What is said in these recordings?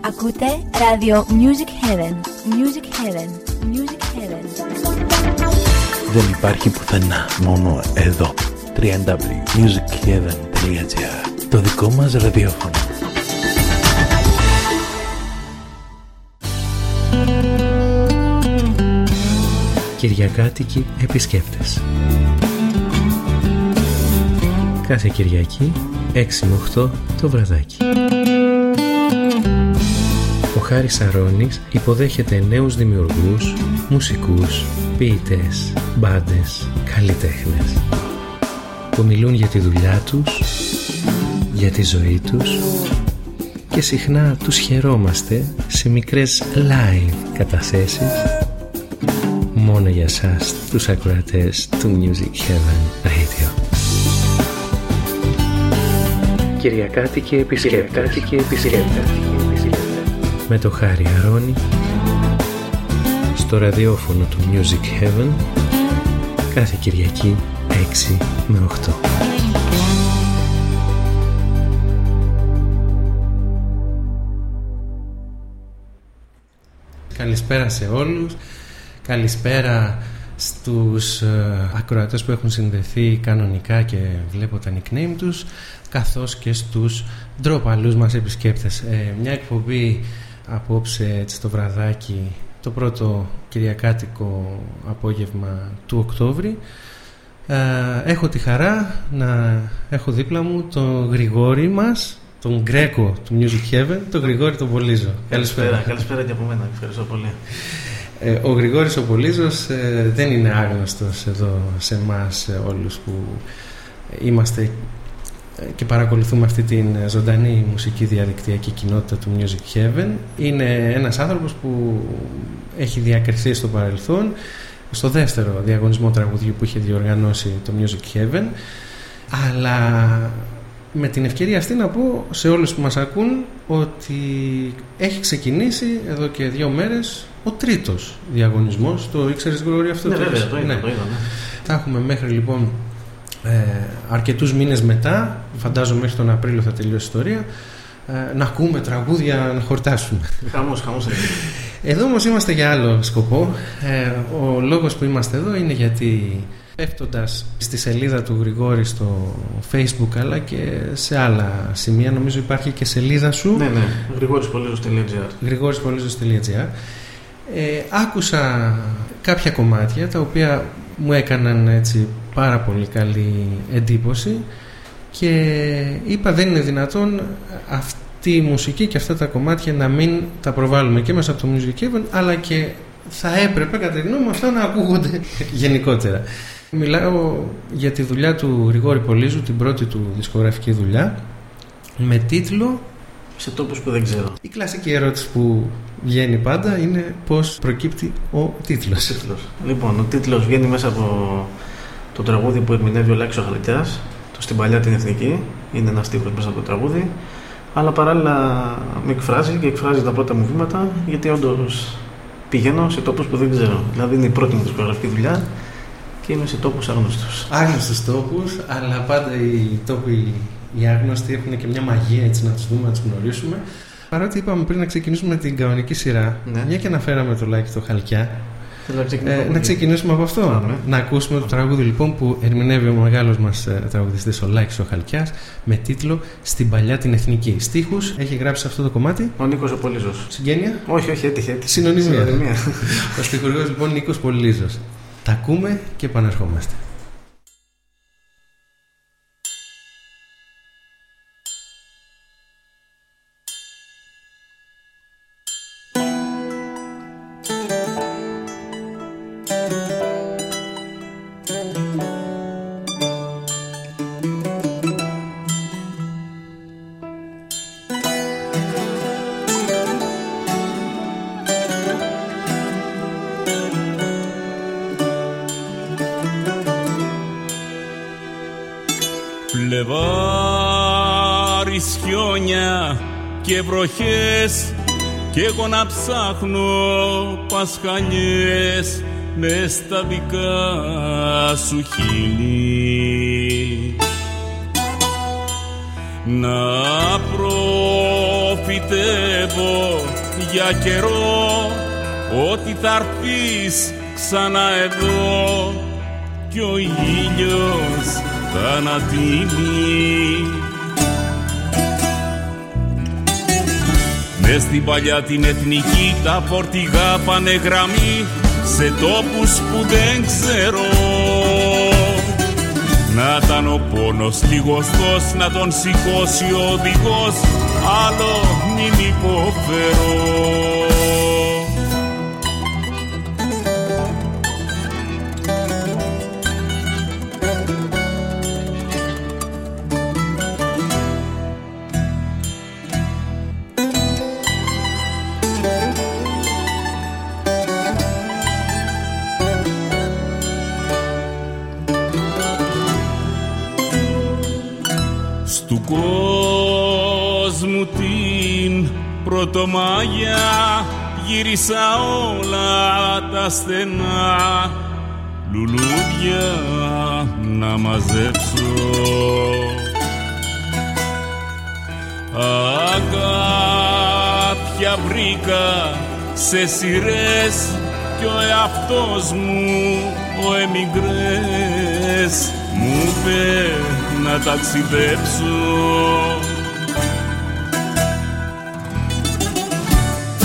Ακούτε ράδιο Music Heaven. Music Heaven. Music Heaven. Δεν υπάρχει πουθενά, μόνο εδώ. www.musicheaven.gr Το δικό μας ραδιόφωνο. Κυριακάτικοι επισκέπτες Κάθε Κυριακή 6 με 8 το βραδάκι Ο Χάρης Αρώνης υποδέχεται νέους δημιουργούς, μουσικούς, ποιητές, μπάντες, καλλιτέχνες που μιλούν για τη δουλειά τους, για τη ζωή τους και συχνά τους χαιρόμαστε σε μικρές live καταθέσεις μόνο για σας τους ακροατές του Music Heaven Radio. Κυριακάτικη επισκέπτες. επισκέπτες. Με το Χάρη Αρώνη στο ραδιόφωνο του Music Heaven κάθε Κυριακή 6 με 8. Καλησπέρα σε όλους. Καλησπέρα στους ε, ακροατές που έχουν συνδεθεί κανονικά και βλέπω τα nickname τους καθώς και στους ντροπαλούς μας επισκέπτες. Ε, μια εκπομπή απόψε έτσι, το βραδάκι το πρώτο κυριακάτικο απόγευμα του Οκτώβρη ε, έχω τη χαρά να έχω δίπλα μου τον Γρηγόρη μας τον Γκρέκο του Music Heaven, τον Γρηγόρη τον Πολύζο. Καλησπέρα, καλησπέρα και από μένα. Ευχαριστώ πολύ. Ε, ο Γρηγόρης ο Πολύζος ε, δεν είναι άγνωστος εδώ σε εμάς όλους που είμαστε και παρακολουθούμε αυτή την ζωντανή μουσική διαδικτυακή κοινότητα του Music Heaven. Είναι ένας άνθρωπος που έχει διακριθεί στο παρελθόν στο δεύτερο διαγωνισμό τραγουδιού που είχε διοργανώσει το Music Heaven αλλά με την ευκαιρία αυτή να πω σε όλους που μας ακούν ότι έχει ξεκινήσει εδώ και δύο μέρες ο τρίτος διαγωνισμός το ήξερες Γρηγόρη αυτό Ναι, το βέβαια, έχεις; το είδα, Ναι. το είδα, ναι. Θα έχουμε μέχρι λοιπόν ε, αρκετούς μήνες μετά φαντάζομαι μέχρι τον Απρίλιο θα τελειώσει η ιστορία ε, να ακούμε τραγούδια να χορτάσουμε Χαμός, χαμός. είναι. εδώ όμως είμαστε για άλλο σκοπό ε, ο λόγος που είμαστε εδώ είναι γιατί πέφτοντας στη σελίδα του Γρηγόρη στο facebook αλλά και σε άλλα σημεία νομίζω υπάρχει και σελίδα σου ναι, ναι. Γρηγόρης.gr γρηγόρισπολίζος.gr ε, άκουσα κάποια κομμάτια τα οποία μου έκαναν έτσι πάρα πολύ καλή εντύπωση και είπα δεν είναι δυνατόν αυτή η μουσική και αυτά τα κομμάτια να μην τα προβάλλουμε και μέσα από το Music Heaven αλλά και θα έπρεπε κατά τη γνώμη μου αυτά να ακούγονται γενικότερα. Μιλάω για τη δουλειά του Γρηγόρη Πολύζου, την πρώτη του δισκογραφική δουλειά με τίτλο Σε τόπους που δεν ξέρω. η κλασική ερώτηση που βγαίνει πάντα είναι πώς προκύπτει ο τίτλος. Τίτλος. Λοιπόν, ο τίτλος βγαίνει μέσα από το τραγούδι που ερμηνεύει ο Λάκης ο Χαλκιάς, το Στην Παλιά την Εθνική. Είναι ένα στίχος μέσα από το τραγούδι. Αλλά παράλληλα με εκφράζει και εκφράζει τα πρώτα μου βήματα, γιατί όντως πηγαίνω σε τόπους που δεν ξέρω. Δηλαδή είναι η πρώτη μου δισκογραφική δουλειά και είμαι σε τόπους άγνωστους. Άγνωστους τόπους, αλλά πάντα οι τόποι οι άγνωστοι έχουν και μια μαγεία έτσι να τους δούμε, να τους γνωρίσουμε. Παρότι είπαμε πριν να ξεκινήσουμε την κανονική σειρά, Ναι. μια και αναφέραμε το Λάκη το Χαλκιά, Θέλω να ξεκινήσω ε, από να εκεί. ξεκινήσουμε από αυτό. Πάμε. Να ακούσουμε το τραγούδι λοιπόν που ερμηνεύει ο μεγάλος μας ε, τραγουδιστής ο Λάκης ο Χαλκιάς με τίτλο «Στην παλιά την εθνική». Στίχους έχει γράψει σε αυτό το κομμάτι. Ο Νίκος ο Πολύζος. Συγγένεια. Όχι, όχι, έτυχε. έτυχε. Συνωνυμία. Συνωνυμία. Ο στιχουργός λοιπόν Νίκος Πολύζος. Τα ακούμε και επανερχόμαστε. Κι εγώ να ψάχνω πασχαλιές μες στα δικά σου χείλη. Να προφητεύω για καιρό ότι θα έρθεις ξανά εδώ κι ο ήλιος θα ανατείνει Μες στην παλιά την εθνική τα φορτηγά πάνε γραμμή σε τόπους που δεν ξέρω. Να ήταν ο πόνος λιγοστός να τον σηκώσει ο οδηγός άλλο μην υποφέρω Πρωτομάγια γύρισα όλα τα στενά. Λουλούδια να μαζέψω. Αγάπια βρήκα σε σειρές κι ο εαυτός μου ο εμιγρές. Μου είπε να ταξιδέψω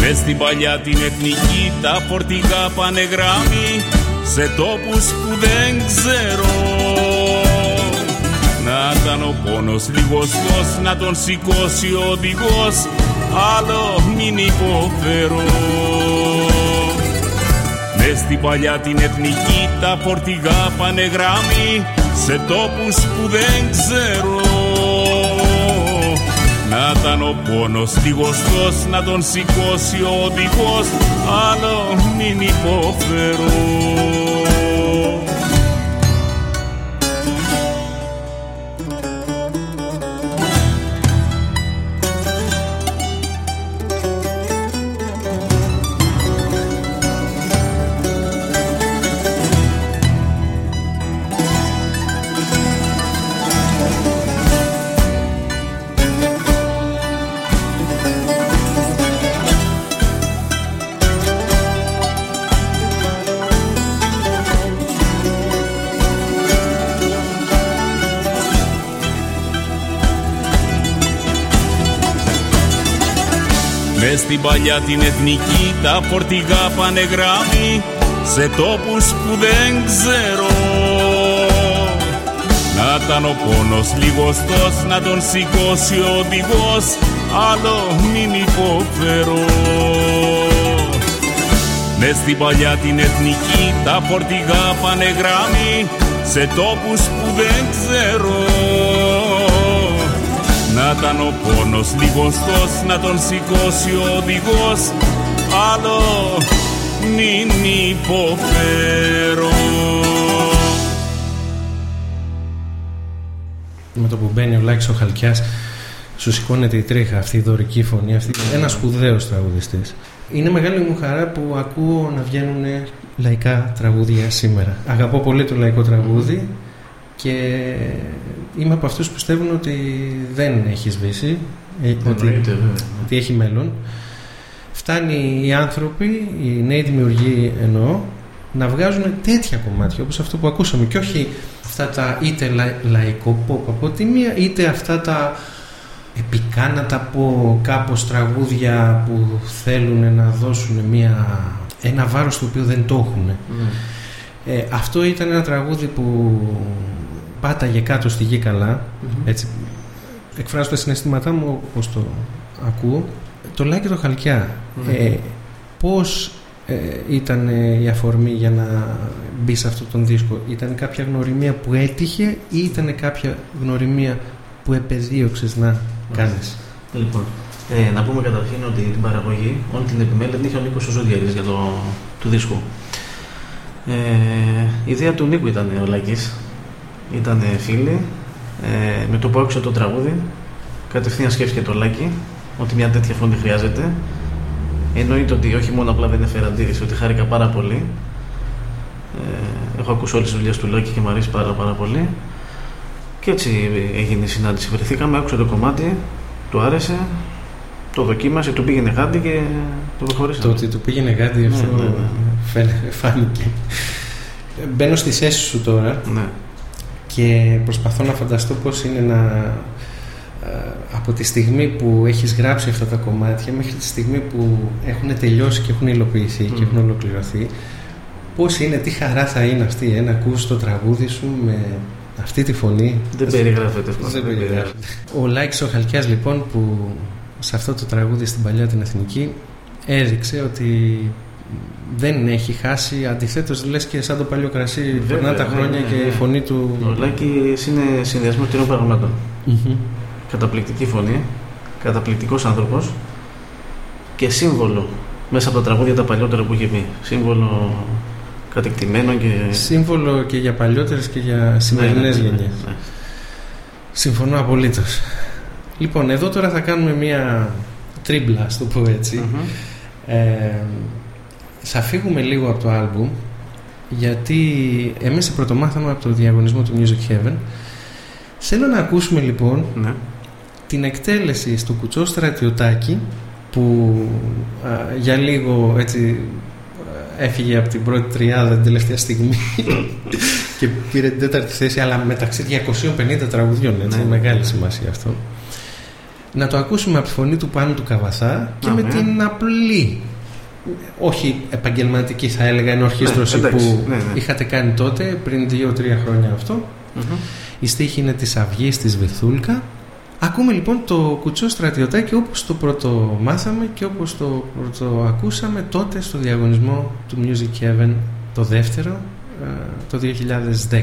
Μες στην παλιά την εθνική τα φορτηγά πάνε γράμμι σε τόπους που δεν ξέρω. Να ήταν ο πόνος λιγοστός να τον σηκώσει ο οδηγός άλλο μην υποφέρω. Μες στην παλιά την εθνική τα φορτηγά πάνε γράμμι σε τόπους που δεν ξέρω να ήταν ο πόνος λιγοστός να τον σηκώσει ο οδηγός. Άλλο μην υποφέρω στην παλιά την εθνική τα φορτηγά πάνε γράμμι σε τόπους που δεν ξέρω. Να ήταν ο πόνος λιγοστός να τον σηκώσει ο οδηγός άλλο μην υποφέρω. Μες στην παλιά την εθνική τα φορτηγά πάνε γράμμι σε τόπους που δεν ξέρω να ήταν ο πόνος λιγοστός να τον σηκώσει ο οδηγός. Άλλο μην υποφέρω. Με το που μπαίνει ο Λάκης ο Χαλκιάς σου σηκώνεται η τρίχα αυτή η δωρική φωνή αυτή ένας σπουδαίος τραγουδιστής. Είναι μεγάλη μου χαρά που ακούω να βγαίνουν λαϊκά τραγούδια σήμερα. Αγαπώ πολύ το λαϊκό τραγούδι και είμαι από αυτούς που πιστεύουν ότι δεν έχει σβήσει ε, ότι, ότι έχει μέλλον. Φτάνει οι άνθρωποι οι νέοι δημιουργοί εννοώ να βγάζουν τέτοια κομμάτια όπως αυτό που ακούσαμε και όχι αυτά τα είτε λαϊκό pop από τη μία είτε αυτά τα επικά να τα πω κάπως τραγούδια που θέλουν να δώσουν μια, ένα βάρος το οποίο δεν το έχουν mm. ε, αυτό ήταν ένα τραγούδι που πάταγε κάτω στη γη καλά mm-hmm. έτσι εκφράζω τα συναισθήματά μου όπως το ακούω το Λάκη το Χαλκιά ε, πως ε, ήταν η αφορμή για να μπει σε αυτόν τον δίσκο; Ήταν κάποια γνωριμία που έτυχε ή ήταν κάποια γνωριμία που επεδίωξες να κάνεις; Λοιπόν, ε, να πούμε καταρχήν ότι την παραγωγή, όλη την επιμέλεια την είχε ο Νίκος Ζουδιαρής για το του δίσκου. Ε, η ιδέα του Νίκου ήταν ο Λάκης, ήταν φίλοι. Ε, με το που άκουσα το τραγούδι, κατευθείαν σκέφτηκε το Λάκη ότι μια τέτοια φωνή χρειάζεται. Εννοείται ότι όχι μόνο απλά δεν έφερα αντίρρηση, ότι χάρηκα πάρα πολύ. Ε, έχω ακούσει όλες τις δουλειές του Λάκη και μου αρέσει πάρα, πάρα πολύ. Και έτσι έγινε η συνάντηση. Βρεθήκαμε, άκουσε το κομμάτι, του άρεσε, το δοκίμασε, του πήγαινε γάντι και το προχωρήσαμε. Το ότι του πήγαινε γάντι αυτό ναι, ναι. φαίνε- φάνηκε. Μπαίνω στη θέση σου τώρα Ναι. Και προσπαθώ να φανταστώ πώς είναι να ε, από τη στιγμή που έχεις γράψει αυτά τα κομμάτια μέχρι τη στιγμή που έχουν τελειώσει και έχουν υλοποιηθεί και Μμμ. έχουν ολοκληρωθεί πώς είναι, τι χαρά θα είναι αυτή ε, να ακούσεις το τραγούδι σου με αυτή τη φωνή Δεν περιγράφεται αυτό. δεν περιγράφεται. Ο Λάκης ο Χαλκιάς λοιπόν που σε αυτό το τραγούδι στην παλιά την εθνική έδειξε ότι δεν έχει χάσει αντιθέτως λες και σαν το παλιό κρασί Βέβαια, περνά τα ναι, χρόνια ναι, και ναι. η φωνή του Ο Λάκης είναι συνδυασμό τριών πραγμάτων. Μμμ. Καταπληκτική φωνή, καταπληκτικός άνθρωπος και σύμβολο μέσα από τα τραγούδια τα παλιότερα που είχε πει. Σύμβολο κατεκτημένο και... Σύμβολο και για παλιότερες και για σημερινές Ναι, ναι, ναι, γενιές. ναι. Συμφωνώ απολύτως. Λοιπόν, εδώ τώρα θα κάνουμε μία τρίμπλα, ας το πω έτσι. Μμμ. Ε, θα φύγουμε λίγο από το άλμπουμ γιατί εμείς σε πρωτομάθαμε από το διαγωνισμό του Music Heaven θέλω να ακούσουμε λοιπόν Ναι. την εκτέλεση στο κουτσό στρατιωτάκι που α, για λίγο έτσι α, έφυγε από την πρώτη τριάδα την τελευταία στιγμή και πήρε την τέταρτη θέση αλλά μεταξύ 250 τραγουδιών έτσι, Ναι. είναι μεγάλη σημασία αυτό να το ακούσουμε από τη φωνή του Πάνου του Καβαθά και Α, με ναι. την απλή όχι επαγγελματική θα έλεγα ενορχίστρωση Ναι, εντάξει, που ναι, ναι. είχατε κάνει τότε πριν 2-3 χρόνια αυτό Μμμ. η στίχη είναι της Αυγής της Βυθούλκα. Ακούμε λοιπόν το κουτσό στρατιωτάκι όπως το πρώτο μάθαμε και όπως το πρώτο ακούσαμε τότε στο διαγωνισμό του Music Heaven το δεύτερο ε, το 2010.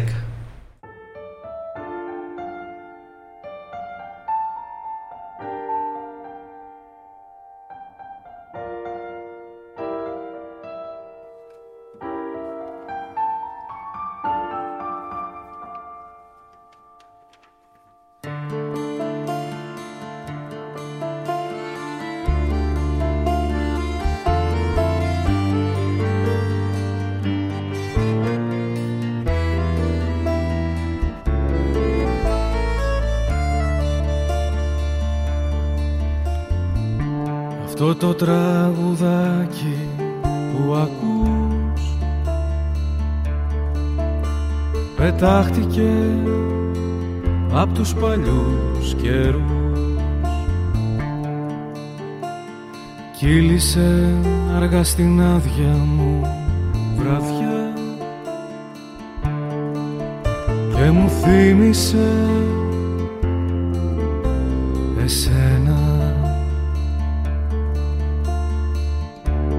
Στην άδεια μου βραδιά. Και μου θύμισε εσένα.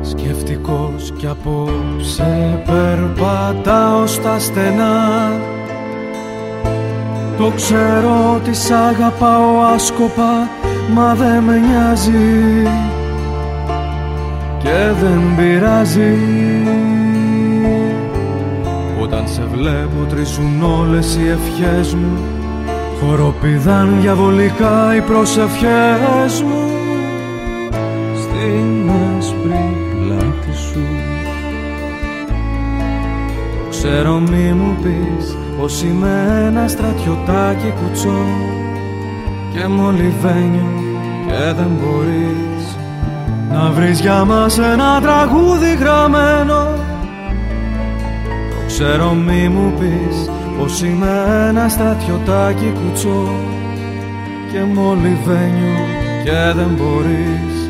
Σκεφτικός κι απόψε περπατάω στα στενά. Το ξέρω ότι σ' αγαπάω άσκοπα μα δεν με νοιάζει και δεν πειράζει. Όταν σε βλέπω τρίζουν όλες οι ευχές μου Χοροπηδάν διαβολικά οι προσευχές μου. Στην άσπρη πλάτη σου. Το ξέρω μη μου πεις πως είμαι ένα στρατιωτάκι κουτσό Και μολυβένιο και δεν μπορείς να βρεις για μας ένα τραγούδι γραμμένο. Το ξέρω μη μου πεις πως είμαι ένα στρατιωτάκι κουτσό. Και μολυβένιο και δεν μπορείς.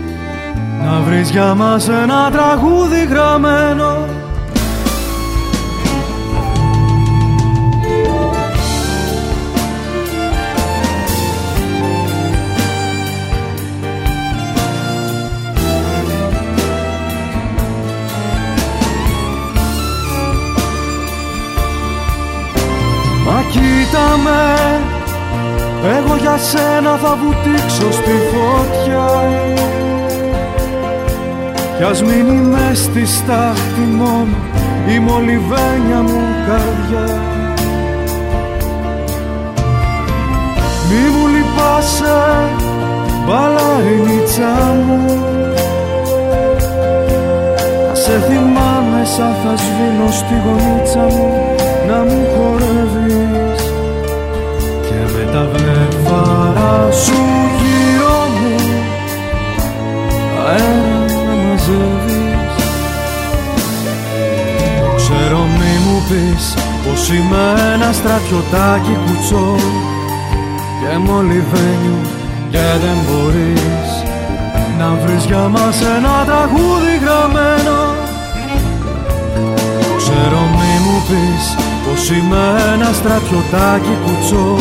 Να βρεις για μας ένα τραγούδι γραμμένο σένα θα βουτήξω στη φωτιά. Κι ας μείνει μες στη στάχτη μόνο Η μολυβένια μου καρδιά. Μη μου λυπάσαι μπαλαρινίτσα μου Να σε θυμάμαι σαν θα σβήνω στη γονίτσα μου να μου χορεύεις σου γύρω μου αέρα να μαζεύεις. Ξέρω μη μου πεις πως είμαι ένα στρατιωτάκι κουτσό και μολυβένιο και δεν μπορείς να βρεις για μας ένα τραγούδι γραμμένο. Ξέρω μη μου πεις πως είμαι ένα στρατιωτάκι κουτσό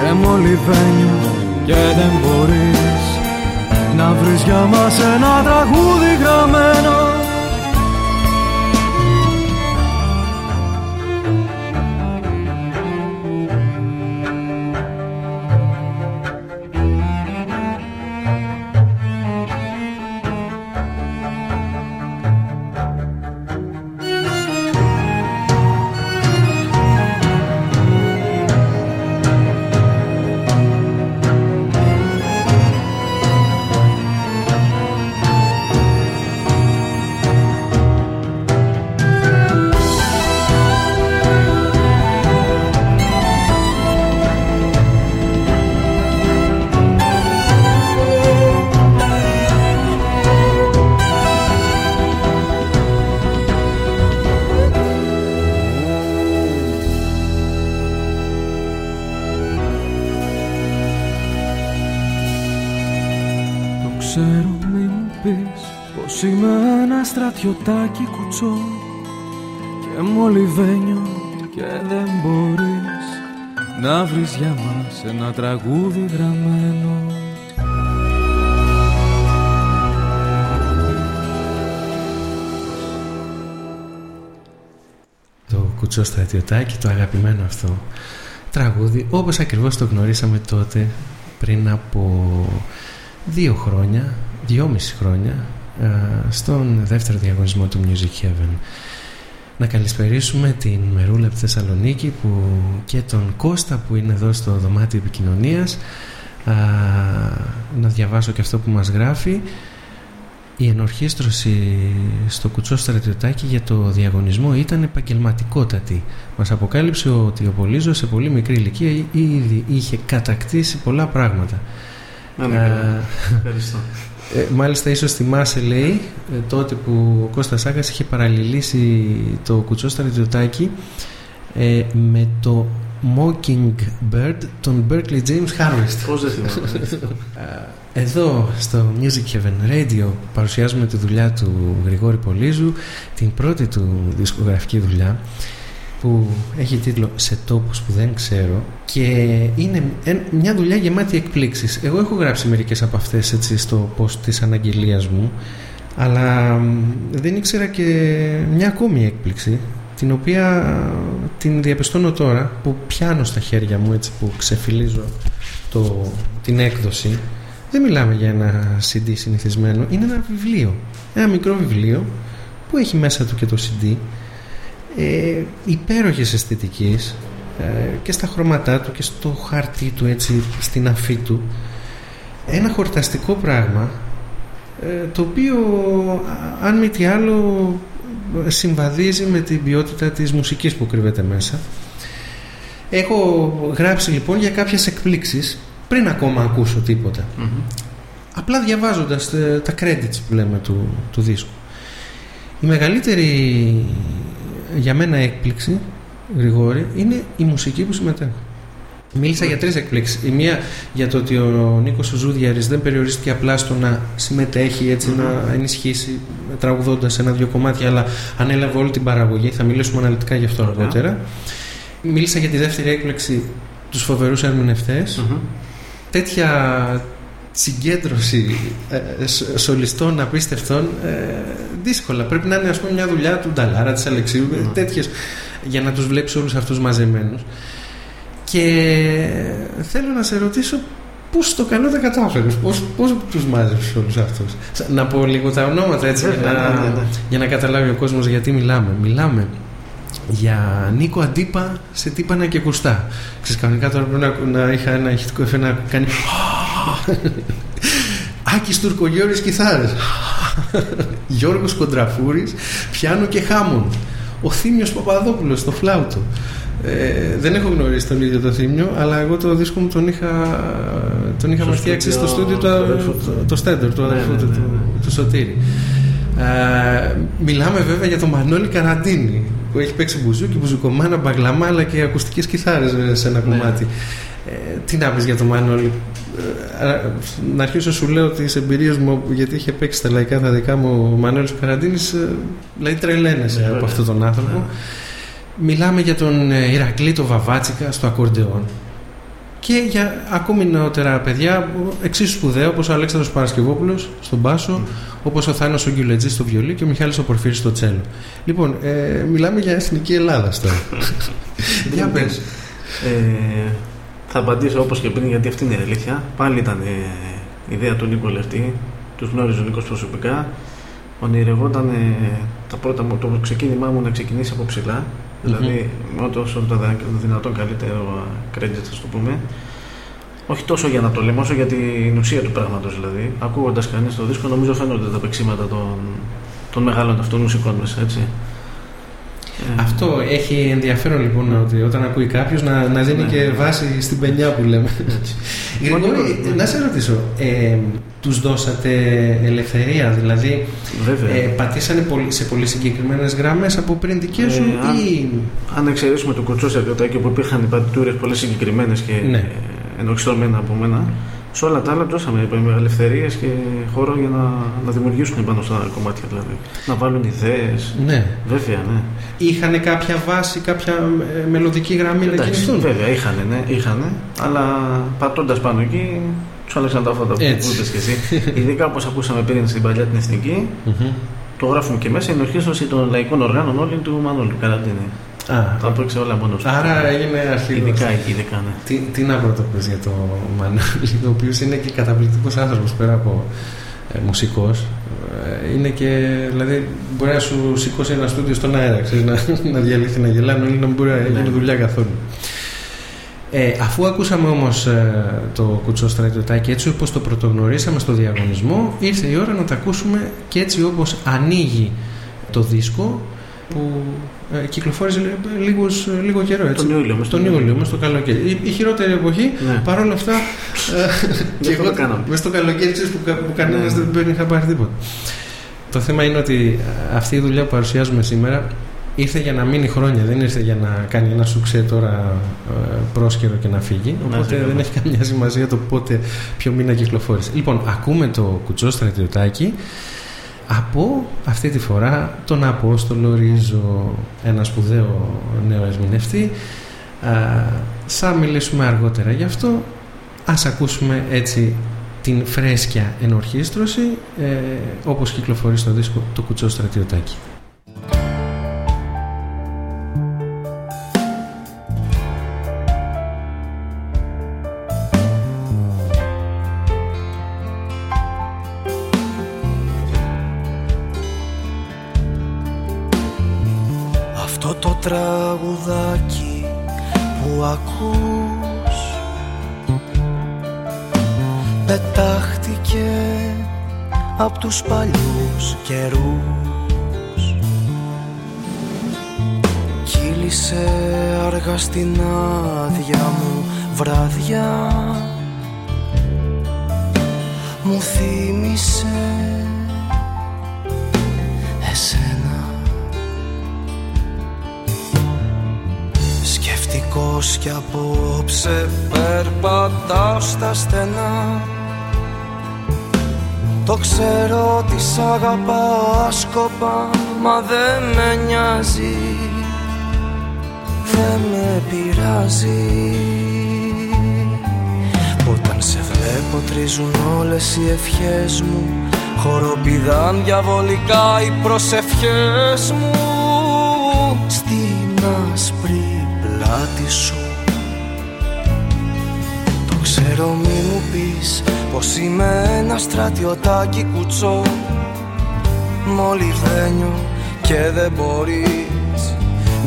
και μολυβένιο και δεν μπορείς να βρεις για μας ένα τραγούδι γραμμένο στρατιωτάκι κουτσό και μολυβένιο και δεν μπορείς να βρεις για μας ένα τραγούδι γραμμένο. Το κουτσό στρατιωτάκι, το αγαπημένο αυτό τραγούδι όπως ακριβώς το γνωρίσαμε τότε πριν από δύο χρόνια, δυόμιση χρόνια ε, στον δεύτερο διαγωνισμό του Music Heaven. Να καλησπερίσουμε την Μερούλα από τη Θεσσαλονίκη που και τον Κώστα που είναι εδώ στο δωμάτιο επικοινωνίας να διαβάσω και αυτό που μας γράφει η ενορχίστρωση στο κουτσό στρατιωτάκι για το διαγωνισμό ήταν επαγγελματικότατη. Μας αποκάλυψε ότι ο Πολύζος σε πολύ μικρή ηλικία ήδη είχε κατακτήσει πολλά πράγματα. Ευχαριστώ. Ε, μάλιστα ίσως θυμάσαι λέει ε, τότε που ο Κώστας Σάκας είχε παραλληλήσει το κουτσό στρατιωτάκι ε, με το Mockingbird των Berkeley James Harvest. Πώς δεν θυμάμαι. Εδώ στο Music Heaven Radio παρουσιάζουμε τη δουλειά του Γρηγόρη Πολύζου, την πρώτη του δισκογραφική δουλειά που έχει τίτλο «Σε τόπους που δεν ξέρω» και είναι μια δουλειά γεμάτη εκπλήξεις. Εγώ έχω γράψει μερικές από αυτές έτσι στο post της αναγγελίας μου αλλά δεν ήξερα και μια ακόμη έκπληξη την οποία την διαπιστώνω τώρα που πιάνω στα χέρια μου έτσι που ξεφυλίζω το, την έκδοση δεν μιλάμε για ένα CD συνηθισμένο είναι ένα βιβλίο ένα μικρό βιβλίο που έχει μέσα του και το CD ε, υπέροχης αισθητικής ε, και στα χρώματά του και στο χαρτί του έτσι στην αφή του. Ένα χορταστικό πράγμα ε, το οποίο αν μη τι άλλο συμβαδίζει με την ποιότητα της μουσικής που κρύβεται μέσα. Έχω γράψει λοιπόν για κάποιες εκπλήξεις πριν ακόμα ακούσω απλά διαβάζοντας ε, τα credits που λέμε του, του δίσκου. Η μεγαλύτερη για μένα έκπληξη, Γρηγόρη, είναι η μουσική που συμμετέχω. Μίλησα για τρεις εκπλήξεις. Η μία για το ότι ο Νίκος Ζούδιαρης δεν περιορίστηκε απλά στο να συμμετέχει έτσι, να ενισχύσει τραγουδώντας ένα-δύο κομμάτια, αλλά ανέλαβε όλη την παραγωγή. Θα μιλήσουμε αναλυτικά γι' αυτό αργότερα. Μίλησα για τη δεύτερη έκπληξη, τους φοβερούς ερμηνευτές. Τέτοια συγκέντρωση ε, σολιστών απίστευτων ε, δύσκολα. Πρέπει να είναι ας πούμε μια δουλειά του Νταλάρα, της Αλεξίου, mm. τέτοιες για να τους βλέπεις όλους αυτούς μαζεμένους. Και θέλω να σε ρωτήσω πώς το καλό δεν κατάφερες, πώς, πώς τους μάζεψες όλους αυτούς; Να πω λίγο τα ονόματα έτσι για, να, ναι, ναι, ναι. για να καταλάβει ο κόσμος γιατί μιλάμε. Μιλάμε για Νίκο Αντίπα σε τύπανα και κουστά. Ξέρεις, κανονικά τώρα πρέπει να, να είχα ένα ηχητικό εφέ να κάνει Άκης Τουρκογιώρης κιθάρες. Γιώργος Κοντραφούρης πιάνο και χάμον. Ο Θήμιος Παπαδόπουλος στο φλάουτο. Ε, δεν έχω γνωρίσει τον ίδιο το Θήμιο αλλά εγώ το δίσκο μου τον είχα τον είχα φτιάξει στο στούντιο το, το, Στέντερ του αδερφού ναι, ναι, του, ναι, του Σωτήρη ε, μιλάμε βέβαια για τον Μανώλη Καραντίνη που που έχει παίξει μπουζούκι, μπουζουκομάνα, μπαγλαμά αλλά και ακουστικές κιθάρες ε, σε ένα Ναι. κομμάτι. Ε, τι να πεις για το Μανώλη; Ε, α, να αρχίσω σου λέω τις εμπειρίες μου γιατί είχε παίξει στα λαϊκά τα δικά μου ο Μανώλης Καραντίνης ε, δηλαδή τρελαίνεσαι Ναι, από βέβαια. αυτόν τον άνθρωπο. Ναι. Μιλάμε για τον ε, Ηρακλή το Βαβάτσικα στο ακορντεόν και για ακόμη νεότερα παιδιά εξίσου σπουδαία όπως ο Αλέξανδρος Παρασκευόπουλος στον μπάσο όπως ο Θάνος ο Γκιουλετζής στο βιολί και ο Μιχάλης ο Πορφύρης στο τσέλο λοιπόν ε, μιλάμε για εθνική Ελλάδα τώρα για πες Ε, θα απαντήσω όπως και πριν γιατί αυτή είναι η αλήθεια. Πάλι ήταν ε, ιδέα του Νίκο Λευτή. Τους γνώριζε ο Νίκος προσωπικά. Ονειρευόταν ε, τα πρώτα, μου- το ξεκίνημά μου να ξεκινήσει από ψηλά. Δηλαδή με όσο το δα- το δυνατόν καλύτερο credit, ας το πούμε. Όχι τόσο για να το λέμε, όσο για την ουσία του πράγματος δηλαδή. Ακούγοντας κανείς το δίσκο, νομίζω φαίνονται τα παίξήματα των, των μεγάλων αυτών μουσικών μας, έτσι. Ε, αυτό έχει ενδιαφέρον λοιπόν ότι όταν ακούει κάποιος να, να δίνει Ναι. και βάση στην πενιά που λέμε Γρηγόρη, Ναι. να σε ρωτήσω ε, τους δώσατε ελευθερία δηλαδή Βέβαια. ε, πατήσανε πολύ, σε πολύ συγκεκριμένες γραμμές από πριν δικές σου Ε, αν- ή Αν εξαιρέσουμε το κουτσό σερβιωτάκι που υπήρχαν οι παρτιτούρε πολύ συγκεκριμένες και Ναι. ε, ενορχιστρωμένα από μένα, σε όλα τα άλλα δώσαμε ελευθερίες και χώρο για να, να δημιουργήσουν πάνω στα κομμάτια δηλαδή. Να βάλουν ιδέες. ναι. Βέβαια, ναι. Είχαν κάποια βάση, κάποια ε, μελωδική γραμμή να Εντάξει, κινηθούν; βέβαια, είχαν, ναι, είχανε, αλλά πατώντας πάνω εκεί, τους άλλαξαν τα φώτα που Έτσι. είπες και εσύ. Ειδικά όπως ακούσαμε πριν στην παλιά την εθνική, Μμμ. το γράφουμε και μέσα η ενορχίστρωση των λαϊκών οργάνων όλων του Μανώλου Καραντίνη. Α, Τα έπαιξε όλα μόνος του. άρα έγινε αρχηγός. Ειδικά εκεί, ειδικά, ναι. Τι, τι να πρώτο πες για το Μανώλη, ο οποίος είναι και καταπληκτικός άνθρωπος πέρα από ε, μουσικός. Ε, είναι και, δηλαδή, μπορεί να σου σηκώσει ένα στούντιο στον αέρα, ξέρεις, να, να διαλύθει, να γελάνε όλοι, να μην μπορεί να γίνει Ναι. δουλειά καθόλου. Ε, αφού ακούσαμε όμως ε, το κουτσό στρατιωτάκι έτσι όπως το πρωτογνωρίσαμε στο διαγωνισμό ήρθε η ώρα να το ακούσουμε και έτσι όπως ανοίγει το δίσκο που ε, κυκλοφόρησε λι- λίγος, λίγο καιρό έτσι. Τον Ιούλιο, μες τον τον Ιούλιο, Ιούλιο. μες στο καλοκαίρι. Η, η χειρότερη εποχή, Ναι. παρόλα αυτά. ε, Γι' αυτό το κάναμε. Μες στο καλοκαίρι ξέρεις, που, κα- που κανένας Ναι. δεν παίρνει χαμπάρι τίποτα. Το θέμα είναι ότι ε, αυτή η δουλειά που παρουσιάζουμε σήμερα ήρθε για να μείνει χρόνια, δεν ήρθε για να κάνει ένα σουξέ τώρα ε, πρόσκαιρο και να φύγει. Οπότε σε καλά. δεν έχει καμιά σημασία το πότε, ποιο μήνα κυκλοφόρησε. Λοιπόν, ακούμε το κουτσό στρατιωτάκι από αυτή τη φορά τον Απόστολο Ρίζο, ένα σπουδαίο νέο ερμηνευτή. Α, θα μιλήσουμε αργότερα γι' αυτό. Ας ακούσουμε έτσι την φρέσκια ενορχίστρωση ε, όπως κυκλοφορεί στο δίσκο το κουτσό στρατιωτάκι. Στην άδεια μου βράδια Μου θύμισε εσένα. Σκεφτικός κι απόψε περπατάω στα στενά. Το ξέρω ότι σ' αγαπάω άσκοπα Μα δεν με νοιάζει Δεν με πειράζει. Όταν σε βλέπω τρίζουν όλες οι ευχές μου Χοροπηδάν διαβολικά οι προσευχές μου. Στην άσπρη πλάτη σου Το ξέρω μη μου πεις πως είμαι ένα στρατιωτάκι κουτσό. Μολυβένιο και δεν μπορείς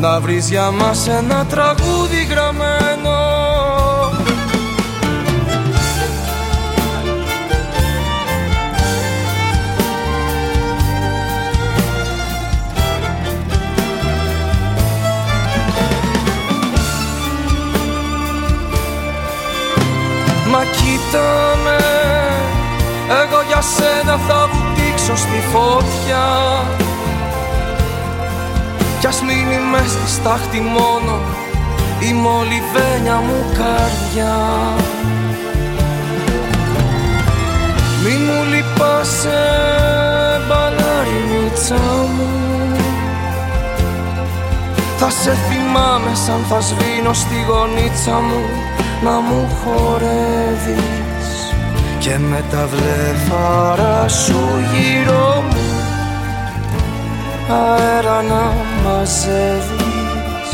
Να βρεις για μας ένα τραγούδι γραμμένο. Μα κοίτα με Εγώ για σένα θα βουτήξω στη φωτιά Κι ας μείνει μες στη στάχτη μόνο η μολυβένια μου καρδιά. Μη μου λυπάσαι μπαλαρινίτσα μου Θα σε θυμάμαι σαν θα σβήνω στη γονίτσα μου Να μου χορεύεις. Και με τα βλέφαρα σου γύρω μου Αέρα να μαζεύεις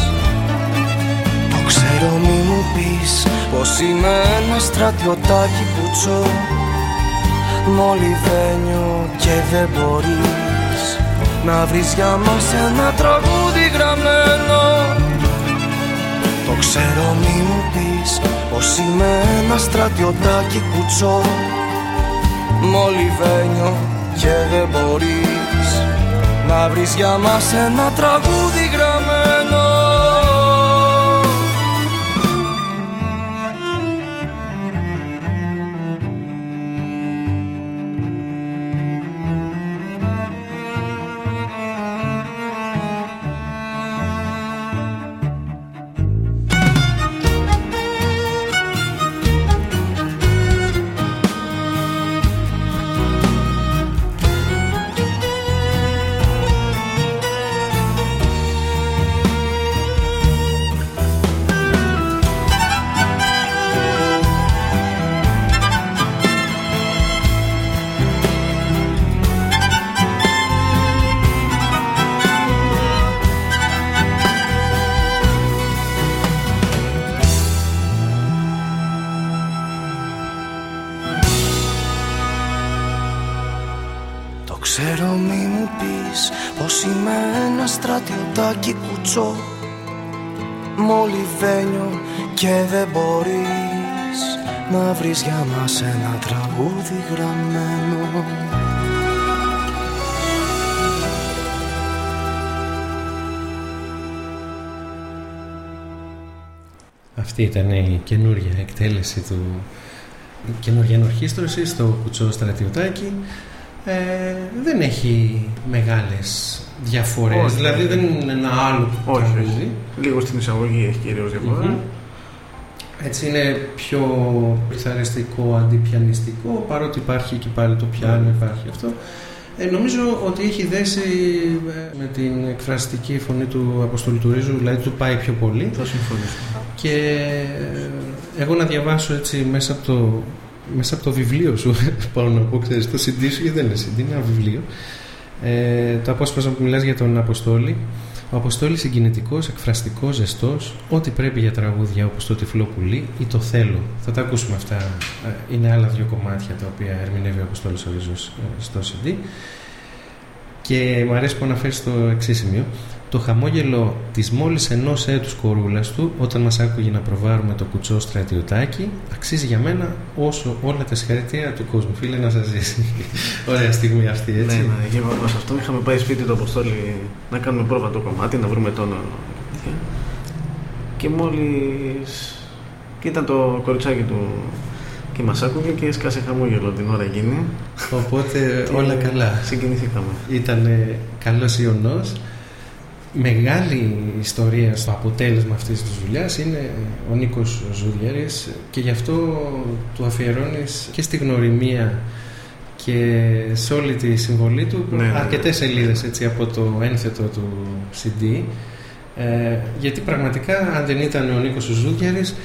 Το ξέρω μη μου πεις Πως είμαι ένας στρατιωτάκι πουτσό μολυβένιο και δεν μπορείς να βρεις για μας ένα τραγούδι γραμμένο. Το ξέρω μη μου πεις πως είμαι ένας στρατιωτάκι κουτσό μολυβένιο και δεν μπορείς να βρεις για μας ένα τραγούδι Μολυβένιο και δεν μπορείς να βρεις για μας ένα τραγούδι γραμμένο. Αυτή ήταν η καινούργια εκτέλεση του καινούργια ενορχίστρωση στο κουτσό στρατιωτάκι ε, δεν έχει μεγάλες διαφορές Όχι. δηλαδή δεν είναι ένα άλλο που Όχι, τραγούδι. όχι. Λίγο στην εισαγωγή έχει κυρίως διαφορά. Μμμ. Έτσι είναι πιο πιθαριστικό αντιπιανιστικό παρότι υπάρχει και πάλι το πιάνο υπάρχει αυτό ε, νομίζω ότι έχει δέσει ε, με την εκφραστική φωνή του Αποστολή του Ρίζου δηλαδή του πάει πιο πολύ Θα συμφωνήσω. και ε, εγώ να διαβάσω έτσι μέσα από το, μέσα από το βιβλίο σου πάω να πω ξέρεις το CD σου γιατί δεν είναι CD είναι ένα βιβλίο ε, το απόσπασμα που μιλάς για τον Αποστόλη. Ο Αποστόλης συγκινητικός, εκφραστικός, ζεστός ό,τι πρέπει για τραγούδια όπως το τυφλό πουλί ή το θέλω. Θα τα ακούσουμε αυτά. Ε, είναι άλλα δύο κομμάτια τα οποία ερμηνεύει ο Αποστόλης ο Ρίζος ε, στο CD και μου αρέσει που αναφέρεις στο εξής σημείο. Το χαμόγελο της μόλις ενός έτους κορούλας του, όταν μας άκουγε να προβάρουμε το κουτσό στρατιωτάκι, αξίζει για μένα όσο όλα τα συγχαρητήρια του κόσμου. Φίλε, να σας ζήσει. Ωραία στιγμή αυτή, Ναι, έτσι. ναι, γεγονός αυτό. Είχαμε πάει σπίτι του Αποστόλη να κάνουμε πρόβα το κομμάτι, να βρούμε τόνο. και τέτοια. Και μόλις... Και ήταν το κοριτσάκι του και μας άκουγε και έσκασε χαμόγελο την ώρα εκείνη. Οπότε Και όλα καλά. Συγκινηθήκαμε. Ήταν καλός ιονό. Μεγάλη ιστορία στο αποτέλεσμα αυτής της δουλειάς είναι ο Νίκος Ζουδιέρης και γι' αυτό του αφιερώνεις και στη γνωριμία και σε όλη τη συμβολή του Ναι, ναι, ναι. αρκετές σελίδες έτσι, από το ένθετο του CD ε, γιατί πραγματικά αν δεν ήταν ο Νίκος Ζουδιέρης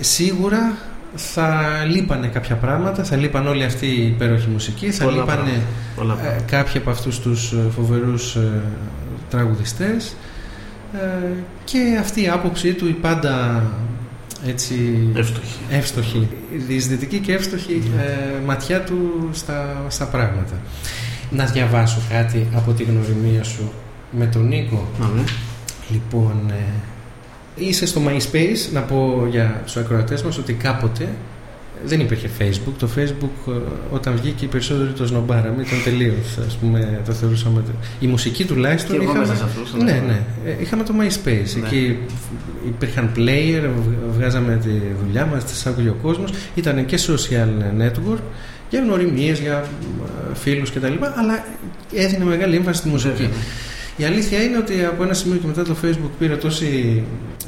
σίγουρα θα λείπανε κάποια πράγματα θα λείπαν όλη αυτή η υπέροχη μουσική θα Πολλά λείπανε πράγματα. Πολλά ε, πράγματα. κάποιοι από αυτούς τους ε, φοβερούς ε, τραγουδιστές ε, και αυτή η άποψή του η πάντα έτσι Εύστοχη. εύστοχη διεισδυτική και εύστοχη ε, ματιά του στα, στα πράγματα να διαβάσω κάτι από τη γνωριμία σου με τον Νίκο Να ναι. λοιπόν ε, είσαι στο MySpace να πω για τους ακροατές μας ότι κάποτε δεν υπήρχε Facebook. Το Facebook ε, όταν βγήκε οι περισσότεροι το σνομπάραμε, ήταν τελείως. Ας πούμε, το θεωρούσαμε. Η μουσική τουλάχιστον. Και εγώ είχαμε, μέσα σε αυτούς, ναι, ναι. ναι. Ε, Είχαμε το MySpace. Ναι. Εκεί υπήρχαν player, βγ- βγάζαμε τη δουλειά μας, τη άκουγε ο κόσμος. Ήταν και social network για γνωριμίες, για ε, φίλους κτλ. Αλλά έδινε μεγάλη έμφαση στη μουσική. Βέβαια. Η αλήθεια είναι ότι από ένα σημείο και μετά το Facebook πήρε τόση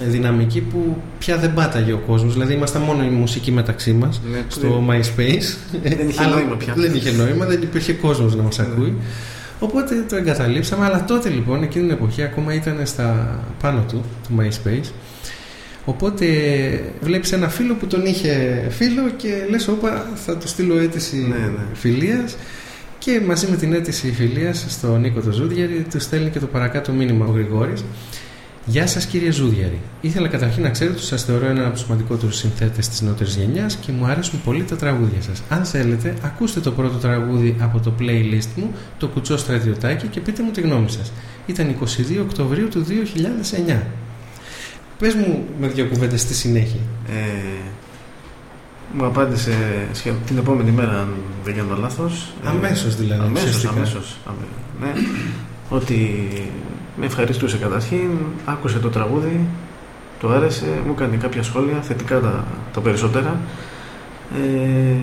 δυναμική που πια δεν πάταγε ο κόσμος. Δηλαδή ήμασταν μόνο η μουσική μεταξύ μας Ναι, στο MySpace. Δεν είχε Αλλά νόημα πια. Δεν είχε νόημα, δεν υπήρχε κόσμος να μας ακούει. Οπότε το εγκαταλείψαμε, αλλά τότε λοιπόν, εκείνη την εποχή, ακόμα ήταν στα πάνω του, του MySpace. Οπότε βλέπεις ένα φίλο που τον είχε φίλο και λες όπα θα του στείλω αίτηση Ναι, ναι. φιλίας και μαζί με την αίτηση φιλίας στον Νίκο το Ζούδιαρη του στέλνει και το παρακάτω μήνυμα ο Γρηγόρης Γεια σας κύριε Ζούδιαρη. Ήθελα καταρχήν να ξέρετε ότι σας θεωρώ ένα από τους σημαντικότερους συνθέτες της νεότερης γενιάς και μου αρέσουν πολύ τα τραγούδια σας. Αν θέλετε, ακούστε το πρώτο τραγούδι από το playlist μου, το Κουτσό Στρατιωτάκι και πείτε μου τη γνώμη σας. Ήταν 22 Οκτωβρίου του 2009. Πες μου με δύο κουβέντες στη συνέχεια. Ε, μου απάντησε σχεδόν την επόμενη μέρα, αν δεν κάνω λάθος. Ε, Αμέσως δηλαδή. Αμέσως, ουσιαστικά. αμέσως. αμέ- ναι. Ότι με ευχαριστούσε καταρχήν, άκουσε το τραγούδι, το άρεσε, μου έκανε κάποια σχόλια, θετικά τα, τα περισσότερα. Ε,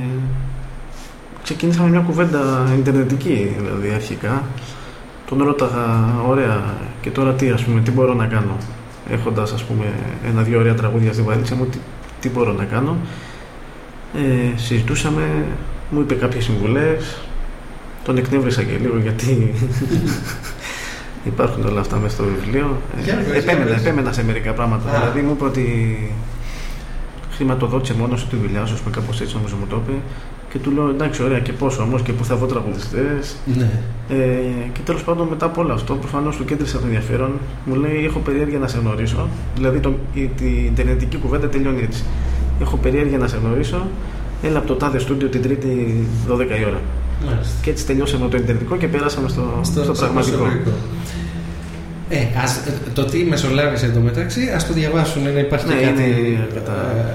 ξεκινήσαμε μια κουβέντα ιντερνετική, δηλαδή αρχικά. Τον ρώταγα, ωραία, και τώρα τι, ας πούμε, τι μπορώ να κάνω. Έχοντας, ας πούμε, ένα-δύο ωραία τραγούδια στη βαλίτσα μου, τι, τι μπορώ να κάνω. Ε, συζητούσαμε, μου είπε κάποιες συμβουλές, τον εκνεύρισα και λίγο γιατί υπάρχουν όλα αυτά μέσα στο βιβλίο. Ε, Για πες, επέμενα, για πες. επέμενα σε μερικά πράγματα. Α. Δηλαδή μου είπε ότι χρηματοδότησε μόνος σου τη δουλειά σου, ας πούμε, κάπως έτσι νομίζω μου το είπε. Και του λέω εντάξει, ωραία, και πόσο όμως και πού θα βρω τραγουδιστές. Ναι. Ε, και τέλος πάντων μετά από όλο αυτό, προφανώς του κέντρισα το ενδιαφέρον. Μου λέει: Έχω περιέργεια να σε γνωρίσω. Δηλαδή το, η, η ιντερνετική κουβέντα τελειώνει έτσι. Έχω περιέργεια να σε γνωρίσω. Έλα από το τάδε στούντιο την Τρίτη 12 η ώρα. Μάλιστα. Και έτσι τελειώσαμε το ιντερνετικό και πέρασαμε στο, στο, στο πραγματικό. πραγματικό. Ε, ας, ε, το τι μεσολάβησε εντωμεταξύ, ας το διαβάσουν, να υπάρχει Ναι, και κάτι. είναι αρκετά. ε,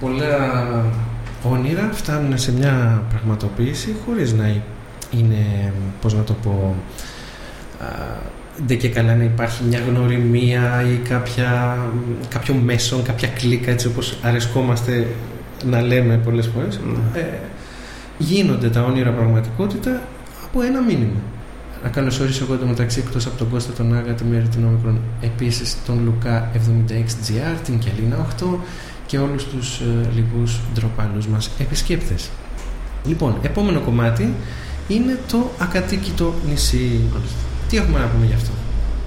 πολλά όνειρα φτάνουν σε μια πραγματοποίηση χωρίς να είναι, πώς να το πω, α, δεν και καλά να υπάρχει μια γνωριμία ή κάποια, κάποιο μέσον, κάποια κλίκα έτσι όπως αρεσκόμαστε να λέμε πολλές φορές. Ναι. Ε, γίνονται τα όνειρα πραγματικότητα από ένα μήνυμα. Να καλωσορίσω εγώ εντωμεταξύ εκτός από τον Κώστα τον Άγα, τη Μέρη την Όμικρον, επίσης τον Λουκά 76GR, την Κελίνα 8 και όλους τους ε, λοιπούς ντροπαλούς μας επισκέπτες. Λοιπόν, επόμενο κομμάτι είναι το ακατοίκητο νησί. Μάλιστα. Τι έχουμε να πούμε γι' αυτό;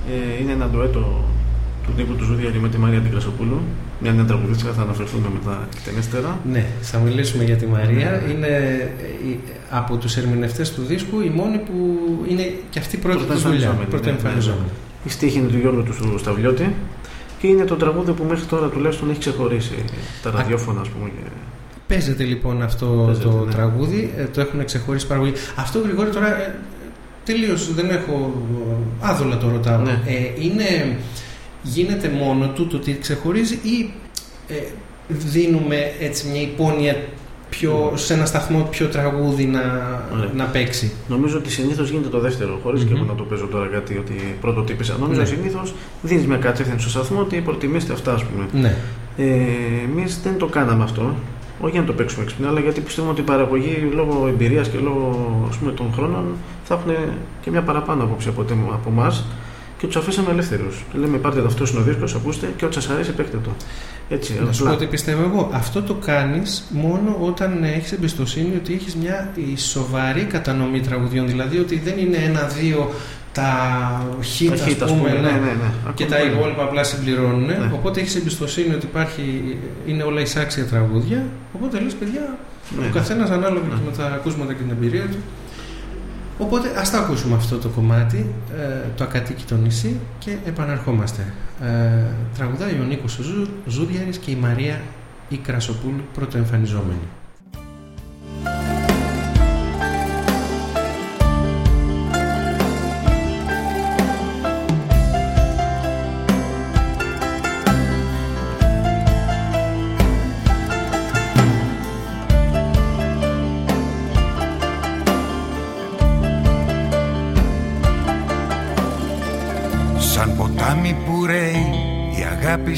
Ε, είναι ένα ντουέτο του Νίκου του Ζουδιαρή με τη Μαρία την Κρασοπούλου. Μια νέα τραγουδίστρια, θα αναφερθούμε μετά εκτενέστερα. Ναι, θα μιλήσουμε για τη Μαρία. Είναι ε, η- από τους ερμηνευτές του δίσκου η μόνη που είναι και αυτή η πρώτη της δουλειά. Πρωτοεμφανιζόμενη, Πρωτοεμφανιζόμενη. Η στίχη είναι του Γιώργου του Σταυλιώτη και είναι το τραγούδι που μέχρι τώρα τουλάχιστον έχει ξεχωρίσει τα ραδιόφωνα, ας πούμε. και- Παίζεται λοιπόν αυτό Παίζεται, το ναι. τραγούδι, ε, το έχουν ξεχωρίσει πάρα πολύ. Αυτό Γρηγόρη τώρα ε, τελείως δεν έχω ε, άδολα το ρωτάω. Ναι. Ε, είναι, γίνεται μόνο τούτο ότι ξεχωρίζει ή ε, δίνουμε έτσι μια υπόνοια πιο, σε ένα σταθμό πιο τραγούδι να, Ναι. να παίξει. Νομίζω ότι συνήθως γίνεται το δεύτερο, χωρίς και Μμμ. εγώ να το παίζω τώρα κάτι ότι πρώτο τύπησα. Νομίζω Ναι. συνήθως δίνεις μια κατεύθυνση στο σταθμό ότι προτιμήστε αυτά, ας πούμε. Ναι. Ε, Εμείς δεν το κάναμε αυτό. Όχι για να το παίξουμε έξυπνα, αλλά γιατί πιστεύουμε ότι η παραγωγή λόγω εμπειρίας και λόγω ας πούμε, των χρόνων θα έχουν και μια παραπάνω άποψη από, από εμάς και τους αφήσαμε ελεύθερους. Λέμε πάρτε το, αυτό είναι ο δίσκο, ακούστε και ό,τι σας αρέσει, παίχτε το. Έτσι, Να σου πω απλά. ότι πιστεύω εγώ. Αυτό το κάνεις μόνο όταν έχεις εμπιστοσύνη ότι έχεις μια η σοβαρή κατανομή τραγουδιών. Δηλαδή ότι δεν είναι ένα-δύο τα hit, Τα ας hit, ας πούμε, πούμε, ναι, ναι, ναι, ναι. και Ακόμα τα ναι. υπόλοιπα απλά συμπληρώνουν. Ναι. Οπότε έχεις εμπιστοσύνη ότι υπάρχει, είναι όλα εισάξια τραγούδια. Οπότε λες παιδιά, Ναι. ο καθένας ανάλογα Ναι. και με τα ακούσματα και την εμπειρία του. Οπότε ας τα ακούσουμε αυτό το κομμάτι, ε, το ακατοίκητο νησί και επανερχόμαστε. Ε, τραγουδάει ο Νίκος ο Ζου, Ζούδιαρης και η Μαρία η Κρασοπούλου πρωτοεμφανιζόμενη.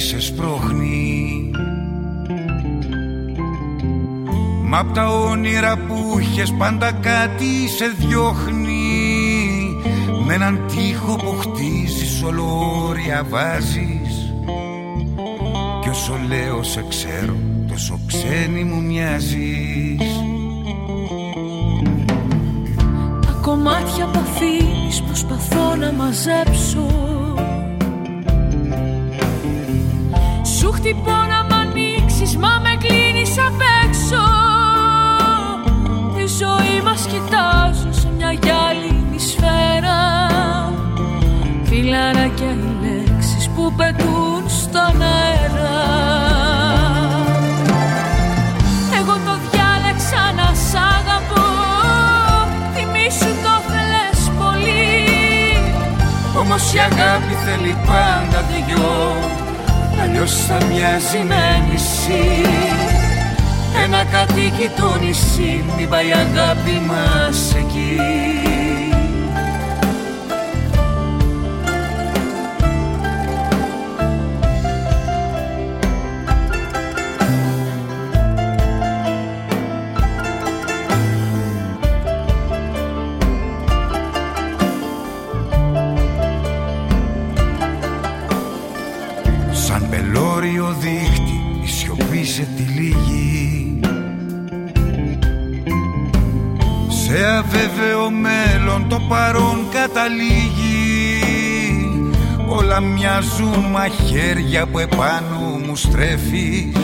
Σε σπρώχνει. Μα απ' τα όνειρα που είχες πάντα κάτι σε διώχνει. Με έναν τείχο τοίχο που χτίζεις όλο όρια βάζεις. Κι όσο λέω σε ξέρω τόσο ξένη μου μοιάζεις. Τα κομμάτια που αφήνεις προσπαθώ να μαζέψω χτυπώ να μ' ανοίξεις μα με κλείνεις απ' έξω. Τη ζωή μας κοιτάζω σε μια γυάλινη σφαίρα. Φιλαράκια οι λέξεις που πετούν στον αέρα. Εγώ το διάλεξα να σ' αγαπώ. Θυμήσου το θέλες πολύ. Όμως η αγάπη θέλει πάντα δυο Αλλιώς θα μοιάζει με νησί. Ένα κατοίκι το νησί Μην πάει η αγάπη μας εκεί παρόν καταλήγει. Όλα μοιάζουν μαχαίρια που επάνω μου στρέφεις.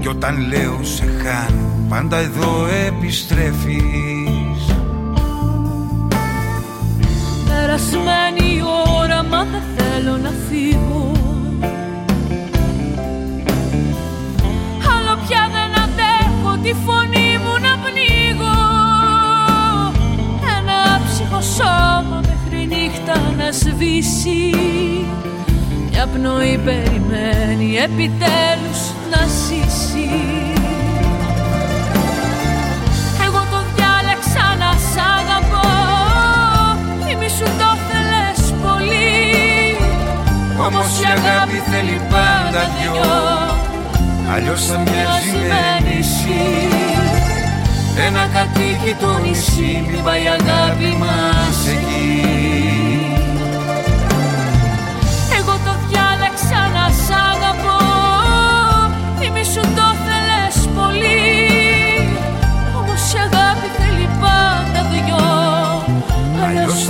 Κι όταν λέω σε χάνω πάντα εδώ επιστρέφεις. Περασμένη η ώρα μα δεν θέλω να φύγω. Άλλο πια δεν αντέχω τη φωνή να σβήσει. Μια πνοή περιμένει επιτέλους να ζήσει. Εγώ το διάλεξα να σ' αγαπώ. Θυμήσου το θέλες πολύ. Όμως η αγάπη θέλει πάντα δυο. Αλλιώς θα μοιάζει με νησί. Ένα κατοίκι το νησί Μην πάει η αγάπη μας εκεί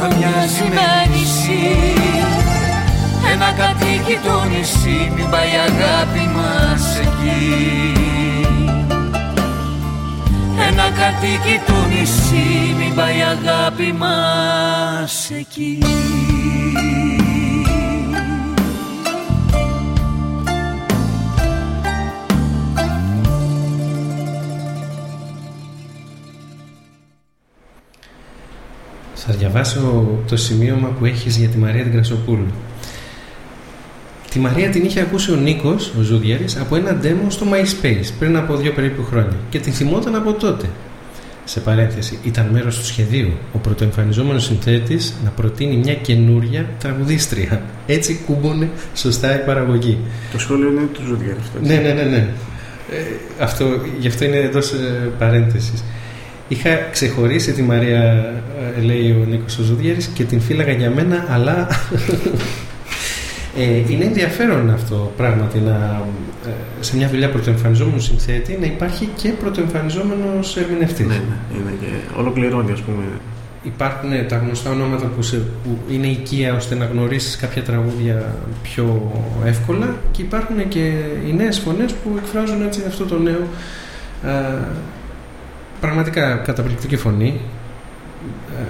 θα μοιάζει με νησί. Ένα κατοίκι το νησί Μην πάει η αγάπη μας εκεί. Ένα κατοίκι το νησί Μην πάει η αγάπη μας εκεί Θα διαβάσω το σημείωμα που έχεις για τη Μαρία την Κρασοπούλου. Τη Μαρία την είχε ακούσει ο Νίκος, ο Ζούδιαρης, από ένα demo στο MySpace πριν από δύο περίπου χρόνια και την θυμόταν από τότε. Σε παρένθεση, ήταν μέρος του σχεδίου ο πρωτοεμφανιζόμενος συνθέτης να προτείνει μια καινούρια τραγουδίστρια. Έτσι κούμπονε σωστά η παραγωγή. Το σχόλιο είναι του Ζουδιέρη αυτό. Ναι, ναι, ναι. ναι. Ε, αυτό, γι' αυτό είναι εντός ε, παρένθεσης. Είχα ξεχωρίσει τη Μαρία, ε, λέει ο Νίκος ο Ζουδιέρης, και την φύλαγα για μένα, αλλά ε, είναι ενδιαφέρον αυτό πράγματι να, ε, σε μια δουλειά πρωτοεμφανιζόμενου συνθέτη να υπάρχει και πρωτοεμφανιζόμενος ερμηνευτής. Ναι, ναι, είναι και ολοκληρώνει ας πούμε. Υπάρχουν τα γνωστά ονόματα που, σε, που είναι οικία ώστε να γνωρίσεις κάποια τραγούδια πιο εύκολα και υπάρχουν και οι νέες φωνές που εκφράζουν έτσι αυτό το νέο ε, πραγματικά καταπληκτική φωνή ε,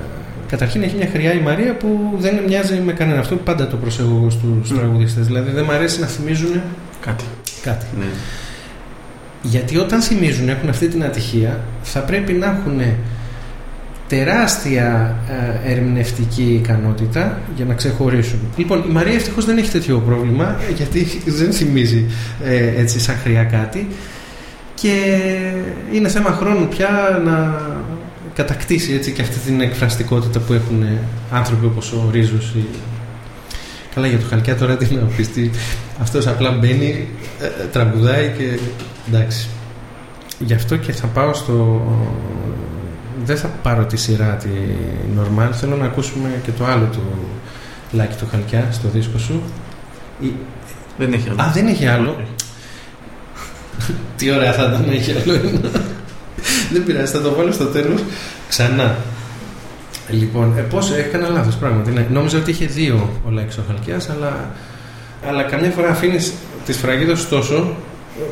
Καταρχήν έχει μια χρειά η Μαρία που δεν μοιάζει με κανένα. Αυτό πάντα το προσέχω εγώ στους Ναι. τραγουδιστές. Δηλαδή δεν μου αρέσει να θυμίζουν Κάτι. κάτι. Ναι. Γιατί όταν θυμίζουν, έχουν αυτή την ατυχία, θα πρέπει να έχουν τεράστια ε, ερμηνευτική ικανότητα για να ξεχωρίσουν. Λοιπόν, η Μαρία ευτυχώς δεν έχει τέτοιο πρόβλημα, γιατί δεν θυμίζει ε, έτσι σαν χρειά κάτι και είναι θέμα χρόνου πια να κατακτήσει έτσι και αυτή την εκφραστικότητα που έχουν άνθρωποι όπως ο Ρίζος ή... Καλά για το Χαλκιά τώρα τι να πεις τι... Αυτός απλά μπαίνει, ε, ε, τραγουδάει και εντάξει. Γι' αυτό και θα πάω στο δεν θα πάρω τη σειρά τη normal, θέλω να ακούσουμε και το άλλο του Λάκη του Χαλκιά στο δίσκο σου. Η- Δεν έχει άλλο. Α, δεν έχει άλλο. Τι ωραία θα ήταν να έχει άλλο ένα. δεν πειράζει, θα το βάλω στο τέλος ξανά. Λοιπόν, ε, πώς έκανα λάθος πράγματι. Ναι. Νόμιζα ότι είχε δύο ο Λάκης ο Χαλκιάς, αλλά, αλλά καμιά φορά αφήνεις τη σφραγίδα σου τόσο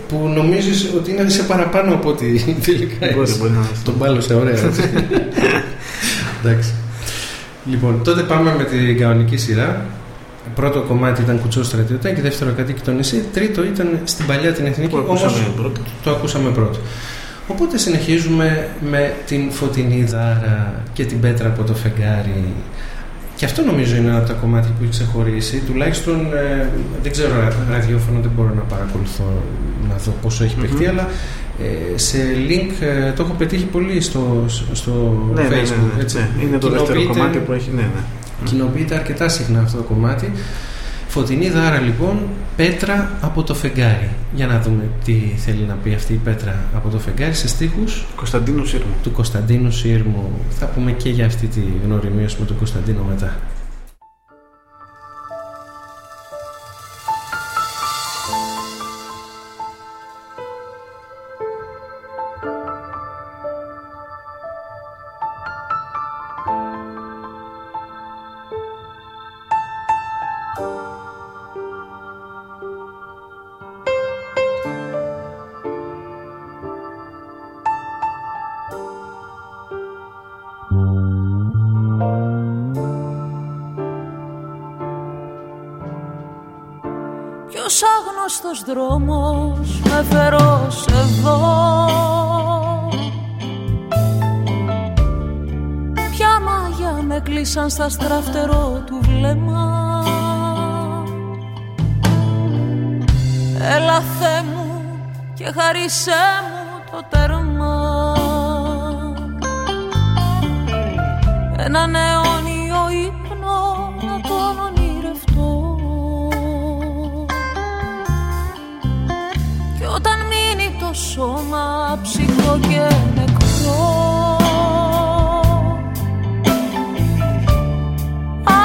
που νομίζεις ότι είναι σε παραπάνω από ό,τι τελικά Μπορεί, είσαι. μπορεί να είναι αυτό. Τον πάλωσε, ωραία. έτσι. Εντάξει. Λοιπόν, τότε πάμε με την κανονική σειρά. Πρώτο κομμάτι ήταν κουτσό στρατιωτάκι, δεύτερο κατοίκη το νησί, τρίτο ήταν στην παλιά την εθνική, Που ακούσαμε όμως πρώτο; το ακούσαμε πρώτο. Οπότε συνεχίζουμε με την φωτεινή δάρα και την πέτρα από το φεγγάρι. Και αυτό νομίζω είναι ένα από τα κομμάτια που έχει ξεχωρίσει. Τουλάχιστον ε, δεν ξέρω ρα- ραδιόφωνο, δεν μπορώ να παρακολουθώ να δω πόσο έχει παιχτεί, αλλά ε, σε link ε, το έχω πετύχει πολύ στο, στο Ναι, ναι, ναι, facebook. ναι, έτσι. ναι. Είναι το δεύτερο Κοινοποιείται- κομμάτι που έχει. Ναι, ναι. Κοινοποιείται αρκετά συχνά αυτό το κομμάτι. Φωτεινή δάρα λοιπόν, πέτρα από το φεγγάρι. Για να δούμε τι θέλει να πει αυτή η πέτρα από το φεγγάρι σε στίχους Κωνσταντίνου Σύρμου. του Κωνσταντίνου Σύρμου. Θα πούμε και για αυτή τη γνωριμίωση με τον Κωνσταντίνο μετά. Δρόμος με φερός εδώ Ποια μάγια με κλείσαν στα στραφτερό του βλέμμα. Έλα Θεέ μου και χαρίσέ μου το τέρμα. Έναν αιώνιο μείνει το σώμα ψυχρό και νεκρό.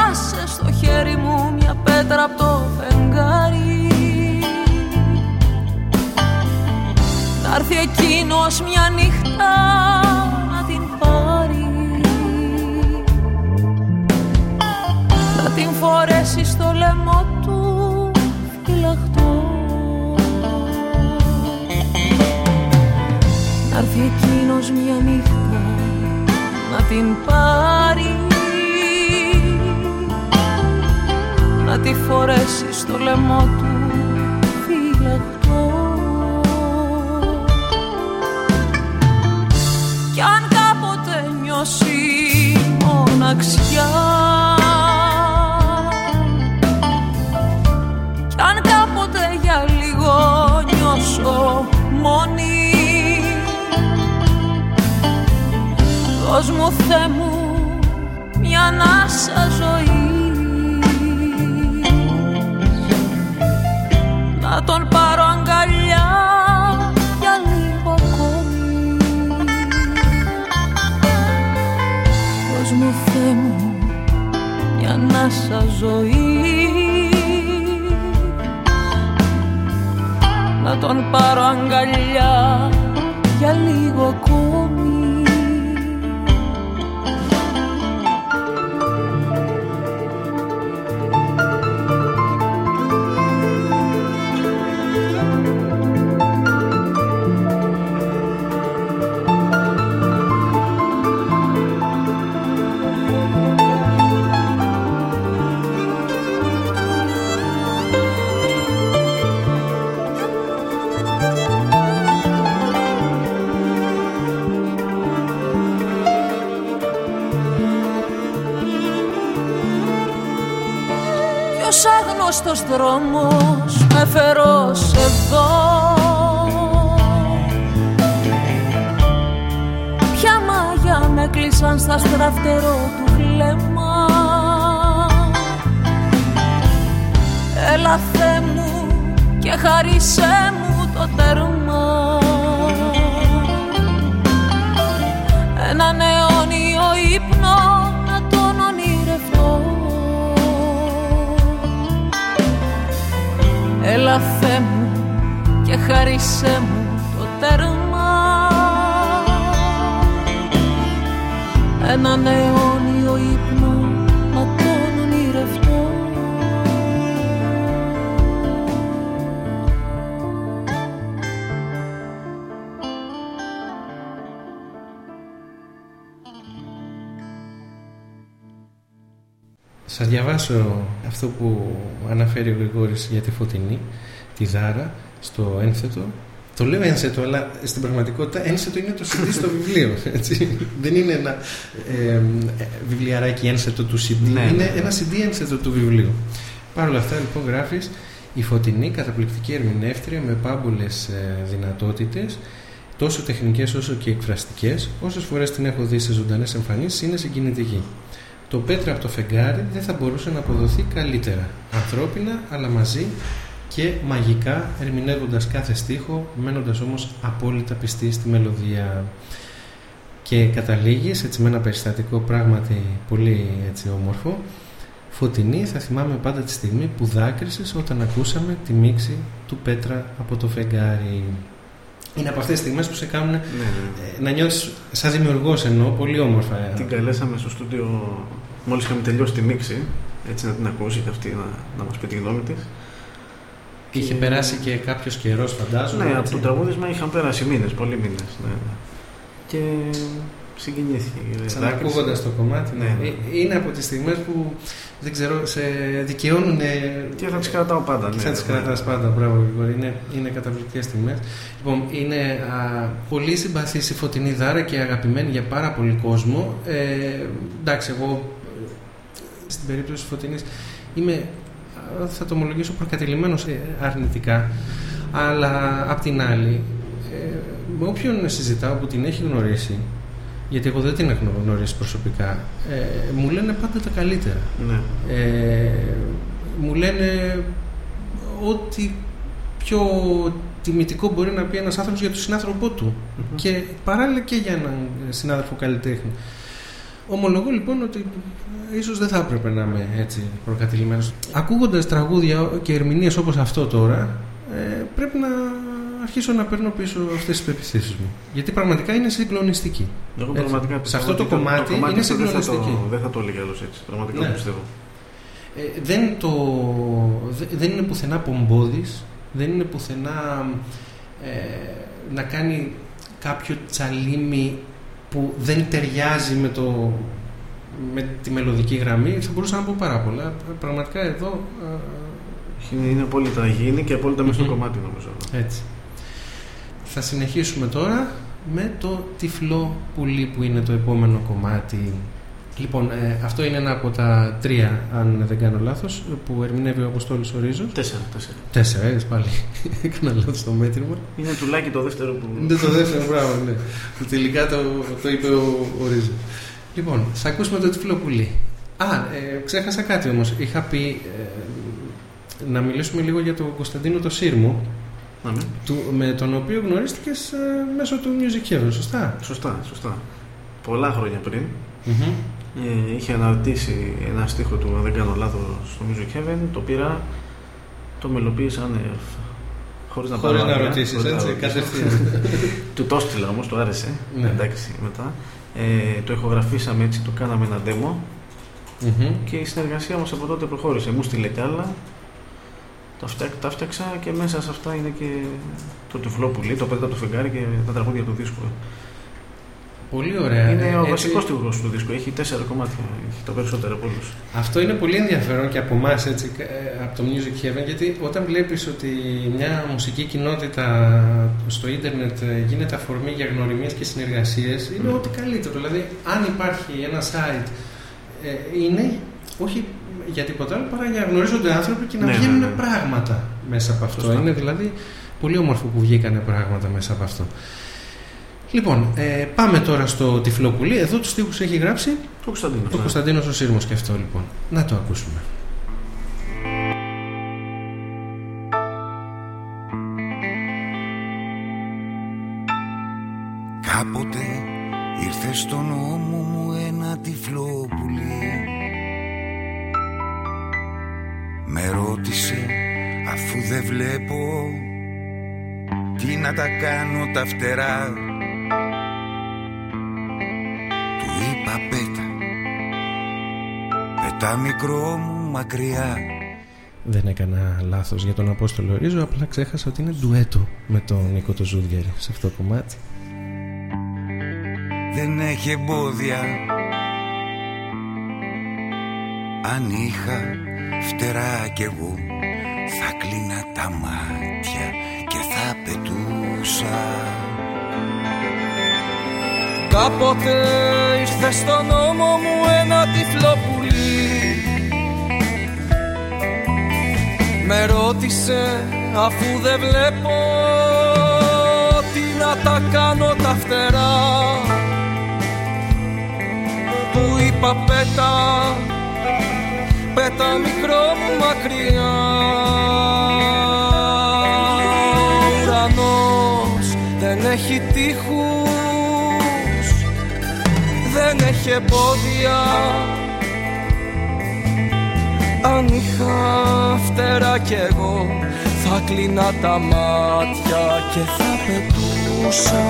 Άσε στο χέρι μου μια πέτρα από το φεγγάρι. Να έρθει εκείνος μια νύχτα εκείνος μια νύχτα να την πάρει. Να τη φορέσει στο λαιμό του φυλαχτό Κι αν κάποτε νιώσει μοναξιά Δώσ' μου Θεέ μου μια ανάσα ζωή. Να τον πάρω αγκαλιά για λίγο ακόμη. Δώσ' μου Θεέ μου μια ανάσα ζωή. Να τον πάρω αγκαλιά δρόμος με φερός εδώ. Ποια μάγια με κλείσαν στα στραφτερό του βλέμμα. Έλα Θεέ μου και χαρίσέ μου το τέρμα. Έναν αιώνιο καφέ μου και χαρίσέ μου το τέρμα. Έναν αιώνιο ύπνο να τον ονειρευτώ. Θα διαβάσω αυτό που αναφέρει ο Γρηγόρης για τη Φωτεινή, τη Δάρα, στο ένθετο. Το λέω ένθετο, αλλά στην πραγματικότητα ένθετο είναι το CD στο βιβλίο. Έτσι. Δεν είναι ένα ε, ε, βιβλιαράκι ένθετο του CD, Ναι, είναι ναι. ένα CD ένθετο του βιβλίου. Παρ' όλα αυτά, λοιπόν, γράφεις η Φωτεινή, καταπληκτική ερμηνεύτρια με πάμπολες ε, δυνατότητες, τόσο τεχνικές όσο και εκφραστικές. Όσες φορές την έχω δει σε ζωντανές εμφανίσεις, είναι συγκινητική. Το πέτρα από το φεγγάρι δεν θα μπορούσε να αποδοθεί καλύτερα. Ανθρώπινα, αλλά μαζί και μαγικά, ερμηνεύοντας κάθε στίχο, μένοντας όμως απόλυτα πιστή στη μελωδία. Και καταλήγεις έτσι με ένα περιστατικό πράγματι πολύ έτσι όμορφο. Φωτεινή θα θυμάμαι πάντα τη στιγμή που δάκρυσες όταν ακούσαμε τη μίξη του Πέτρα από το φεγγάρι. Είναι από αυτές τις στιγμές που σε κάνουν Ναι, ναι. ε, να νιώσεις σαν δημιουργός εννοώ πολύ όμορφα. Την καλέσαμε στο στούντιο μόλις είχαμε τελειώσει τη μίξη, έτσι να την ακούσει και αυτή να, να μας πει τη γνώμη της. Είχε περάσει και κάποιος καιρός, φαντάζομαι. Ναι, από έτσι. το τραγούδισμα είχαν πέρασει μήνες, πολλοί μήνες. Ναι, ναι. Και συγκινήθηκε. Ξανακούγοντας το κομμάτι, Ναι, ναι. ε, είναι από τις στιγμές που δεν ξέρω, σε δικαιώνουν. Και θα τις κρατάω πάντα. Ναι, θα τις ναι. κρατάς πάντα, μπράβο Γρηγόρη. Είναι, είναι καταπληκτικές στιγμές. Λοιπόν, είναι α, πολύ συμπαθής η φωτεινή δάρα και αγαπημένη για πάρα πολύ κόσμο. Ε, εντάξει, εγώ ε, στην περίπτωση της φωτεινής είμαι, α, θα το ομολογήσω, προκατελημένος ε, αρνητικά. Αλλά απ' την άλλη, ε, με όποιον συζητάω που την έχει γνωρίσει, γιατί εγώ δεν την έχω γνωρίσει προσωπικά, ε, μου λένε πάντα τα καλύτερα. Ναι. Ε, μου λένε ό,τι πιο τιμητικό μπορεί να πει ένας άνθρωπος για τον συνάνθρωπό του και παράλληλα και για έναν συνάδελφο καλλιτέχνη. Ομολογώ λοιπόν ότι ίσως δεν θα έπρεπε να είμαι έτσι προκατηλημένος. Ακούγοντας τραγούδια και ερμηνείες όπως αυτό τώρα, ε, πρέπει να αρχίσω να παίρνω πίσω αυτές τις πεπιθήσεις μου. Γιατί πραγματικά είναι συγκλονιστική. Εγώ Έτσι. πραγματικά Σε πιστεύω αυτό το ότι κομμάτι, είναι αυτό δεν θα συγκλονιστική. το- Δεν θα το έλεγε άλλος έτσι. Πραγματικά Ναι. το πιστεύω. Ε, δεν, το, δε- δεν είναι πουθενά πομπόδης, δεν είναι πουθενά ε, να κάνει κάποιο τσαλίμι που δεν ταιριάζει με, το, με τη μελωδική γραμμή. Θα μπορούσα να πω πάρα πολλά. Πραγματικά εδώ ε, Είναι, είναι απόλυτα υγιεινή και απόλυτα μέσα στο Μμμ. κομμάτι νομίζω. έτσι. Θα συνεχίσουμε τώρα με το τυφλό πουλί που είναι το επόμενο κομμάτι. Λοιπόν, ε, αυτό είναι ένα από τα τρία, αν δεν κάνω λάθος, που ερμηνεύει ο Αποστόλης ο Ρίζος. Τέσσερα, τέσσερα. Τέσσερα, είδες πάλι. Έκανα λάθος στο μέτρημα. Είναι τουλάχιστον το δεύτερο που. Είναι το δεύτερο πράγμα, ναι. Που τελικά το, το είπε ο, ο Ρίζος. Λοιπόν, θα ακούσουμε το τυφλό πουλί. Α, ε, ξέχασα κάτι όμως. Είχα πει ε, να μιλήσουμε λίγο για τον Κωνσταντίνο το Σύρμο, Να, ναι. του, με τον οποίο γνωρίστηκες ε, μέσω του Music Heaven, σωστά; Σωστά, σωστά. Πολλά χρόνια πριν Μμμ. ε, είχε αναρτήσει ένα στίχο του, αν δεν κάνω λάθος, στο Music Heaven. Το πήρα, το μελοποίησα ανεύ. Χωρίς να Χωρίς πάρω να άδεια, ρωτήσεις, χωρίς να έτσι, ρωτήσω. κατευθείαν. του το έστειλα όμως, του άρεσε. Ναι. Εντάξει, μετά. Ε, το ηχογραφήσαμε έτσι, το κάναμε ένα demo Μμμ. και η συνεργασία μας από τότε προχώρησε. Μου στείλε κι άλλα, τα, φτιά, τα φτιάξα και μέσα σε αυτά είναι και το τυφλό πουλί, το πέντε το φεγγάρι και τα τραγούδια του δίσκου. Πολύ ωραία. είναι Ε, ο έτσι- βασικός τύπο του δίσκου. Έχει τέσσερα κομμάτια. Έχει το περισσότερο από όλους. Αυτό είναι πολύ ενδιαφέρον και από εμάς, έτσι, ε, από το Music Heaven, γιατί όταν βλέπεις ότι μια μουσική κοινότητα στο ίντερνετ ε, γίνεται αφορμή για γνωριμίες και συνεργασίες, είναι Ναι. ό,τι καλύτερο. Δηλαδή, αν υπάρχει ένα site, ε, είναι όχι για τίποτα άλλο παρά για να γνωρίζονται άνθρωποι και να Ναι, ναι, βγαίνουν ναι. πράγματα μέσα από αυτό. Σωστά. Είναι δηλαδή πολύ όμορφο που βγήκανε πράγματα μέσα από αυτό. Λοιπόν, ε, πάμε τώρα στο Τυφλοπουλί. Εδώ τους στίχους έχει γράψει Το Κωνσταντίνος. ο Κωνσταντίνος ο Σύρμος και αυτό λοιπόν. Να το ακούσουμε. Κάποτε ήρθε στον ώμο μου ένα τυφλό πουλί Με ρώτησε Αφού δεν βλέπω τι να τα κάνω τα φτερά. Του είπα πέτα Πέτα μικρό μου μακριά Δεν έκανα λάθος για τον Απόστολο Ρίζο Απλά ξέχασα ότι είναι ντουέτο με τον Νίκο το Ζούδιαρη Σε αυτό το κομμάτι. Δεν έχει εμπόδια. Αν είχα φτερά κι εγώ Θα κλείνα τα μάτια και θα πετούσα. Κάποτε ήρθε στον νόμο μου ένα τυφλό πουλί Με ρώτησε αφού δεν βλέπω Τι να τα κάνω τα φτερά Του είπα πέτα Πέτα μικρό μου μακριά. Ο ουρανός δεν έχει τείχους δεν έχει εμπόδια. Αν είχα φτερά κι εγώ θα κλείνα τα μάτια και θα πετούσα.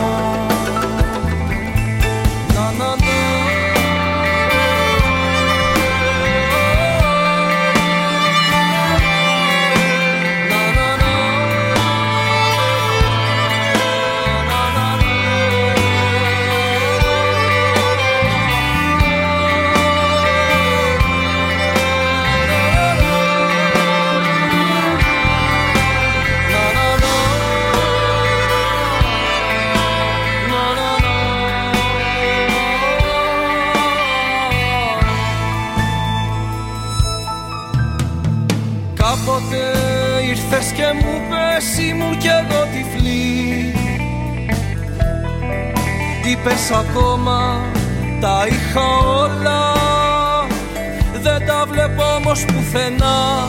Να να και μου πες ήμουν κι εγώ τυφλή. Είπες ακόμα τα είχα όλα Δεν τα βλέπω όμως πουθενά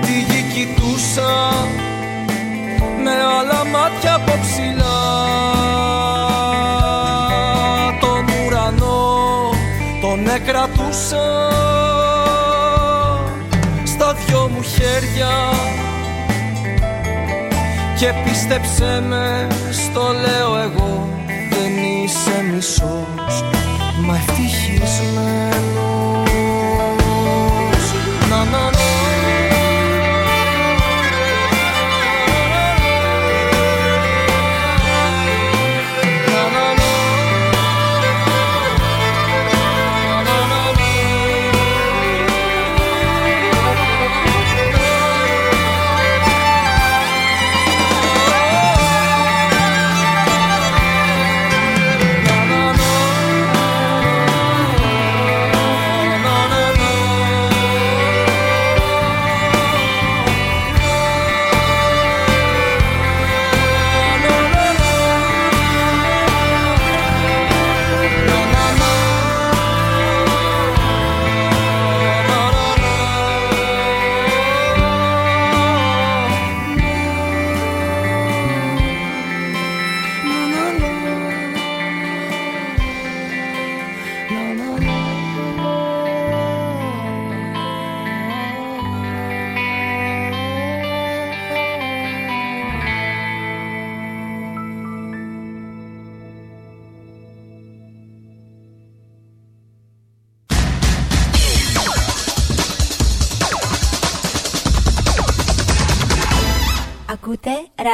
Τη γη κοιτούσα με άλλα μάτια από ψηλά. Τον ουρανό τον εκρατούσα στα δυο μου χέρια και πίστεψέ με στο λέω εγώ δεν είσαι μισός μα ευτυχισμένος. Να να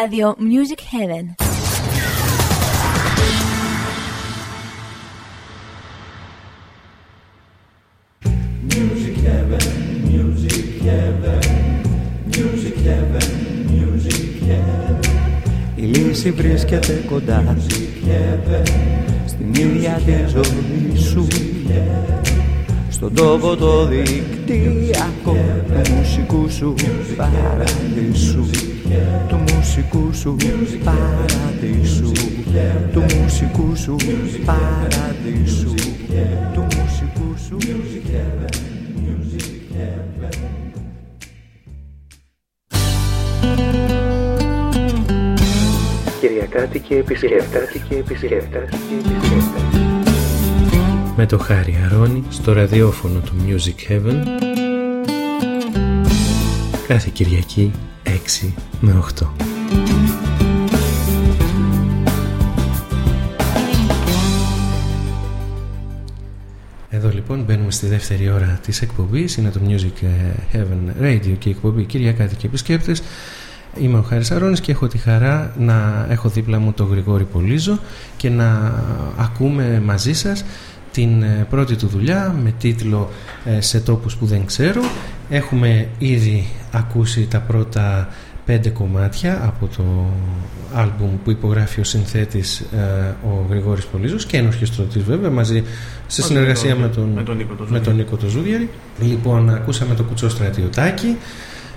Radio Music Heaven. Music heaven, music heaven, music heaven, music heaven. Η λύση βρίσκεται κοντά Στην ίδια τη ζωή σου Στον τόπο το δικτυακό Του μουσικού σου παραδείσου Του μουσικού σου παραδείσου. Του μουσικού σου παραδείσου. Του μουσικού σου Κυριακάτικη επισκέπτες. Με το Χάρη Αρώνη στο ραδιόφωνο του Music Heaven. Κάθε Κυριακή 6 με 8. Εδώ λοιπόν μπαίνουμε στη δεύτερη ώρα της εκπομπής Είναι το Music Heaven Radio και η εκπομπή Κυριακάτη και επισκέπτες Είμαι ο Χάρης Αρώνης και έχω τη χαρά να έχω δίπλα μου τον Γρηγόρη Πολύζο και να ακούμε μαζί σας την ε, πρώτη του δουλειά με τίτλο ε, «Σε τόπους που δεν ξέρω». Έχουμε ήδη ακούσει τα πρώτα πέντε κομμάτια από το άλμπουμ που υπογράφει ο συνθέτης ε, ο Γρηγόρης Πολύζος και ένας ορχιστρωτής βέβαια μαζί σε συνεργασία με τον, με τον Νίκο το με τον Νίκο το Ζούδιαρη. Λοιπόν, ακούσαμε το Κουτσό Στρατιωτάκι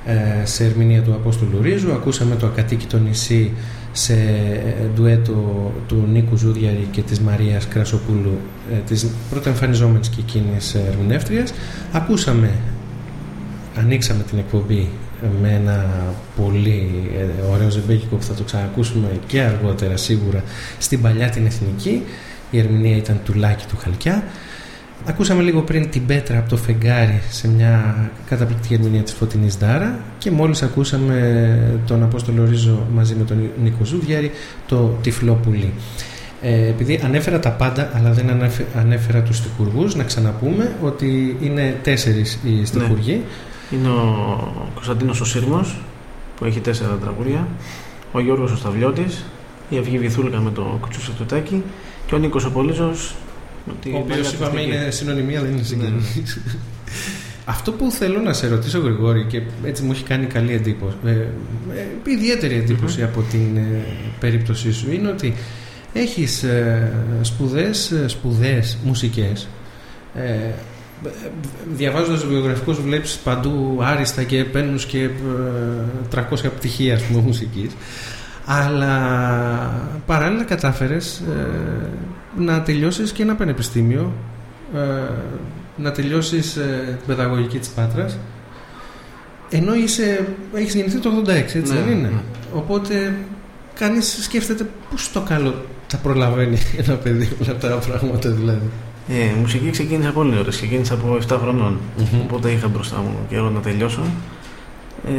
ε, σε ερμηνεία του Απόστολου Ρίζου, ακούσαμε το Ακατοίκητο νησί σε ε, ντουέτο του Νίκου Ζούδιαρη και της Μαρίας Κρασοπούλου ε, της πρώτα εμφανιζόμενης και εκείνης ερμηνεύτριας ακούσαμε ανοίξαμε την εκπομπή με ένα πολύ ε, ωραίο ζεμπέκικο που θα το ξανακούσουμε και αργότερα σίγουρα στην παλιά την εθνική η ερμηνεία ήταν του Λάκη του Χαλκιά Ακούσαμε λίγο πριν την Πέτρα από το φεγγάρι σε μια καταπληκτική ερμηνεία της Φωτεινής Δάρα και μόλις ακούσαμε τον Απόστολο Ρίζο μαζί με τον Νίκο Ζούδιαρη το Τυφλό Πουλί. Ε, επειδή ανέφερα τα πάντα αλλά δεν ανέφερα τους στιχουργούς να ξαναπούμε ότι είναι τέσσερις οι στιχουργοί ναι. Είναι ο Κωνσταντίνος ο Σύρμος που έχει τέσσερα τραγούδια. Ο Γιώργος ο Σταυλιώτης η Αυγή Βυθούλκα με το Κουτσούσο Τουτάκι και ο Νίκος ο Πολύζος ο οποίος είπαμε είναι συνωνυμία, δεν είναι συγκεκριμένη. Αυτό που θέλω να σε ρωτήσω, Γρηγόρη, και έτσι μου έχει κάνει καλή εντύπωση, ε, ε, ιδιαίτερη εντύπωση από την ε, περίπτωσή σου, είναι ότι έχεις ε, σπουδές, σπουδές μουσικές, ε, διαβάζοντας βιογραφικούς βλέπεις παντού άριστα και επένους και 300 πτυχία ας πούμε μουσικής αλλά παράλληλα κατάφερες να τελειώσεις και ένα πανεπιστήμιο ε, να τελειώσεις ε, την παιδαγωγική της Πάτρας ενώ είσαι, έχεις γεννηθεί το 86 έτσι Ναι, δεν είναι; ναι. οπότε κανείς σκέφτεται πώς το καλό τα προλαβαίνει ένα παιδί όλα αυτά τα πράγματα δηλαδή Ε, η μουσική ξεκίνησα πολύ νωρίς, ξεκίνησα από 7 χρονών. Οπότε είχα μπροστά μου καιρό να τελειώσω. Ε,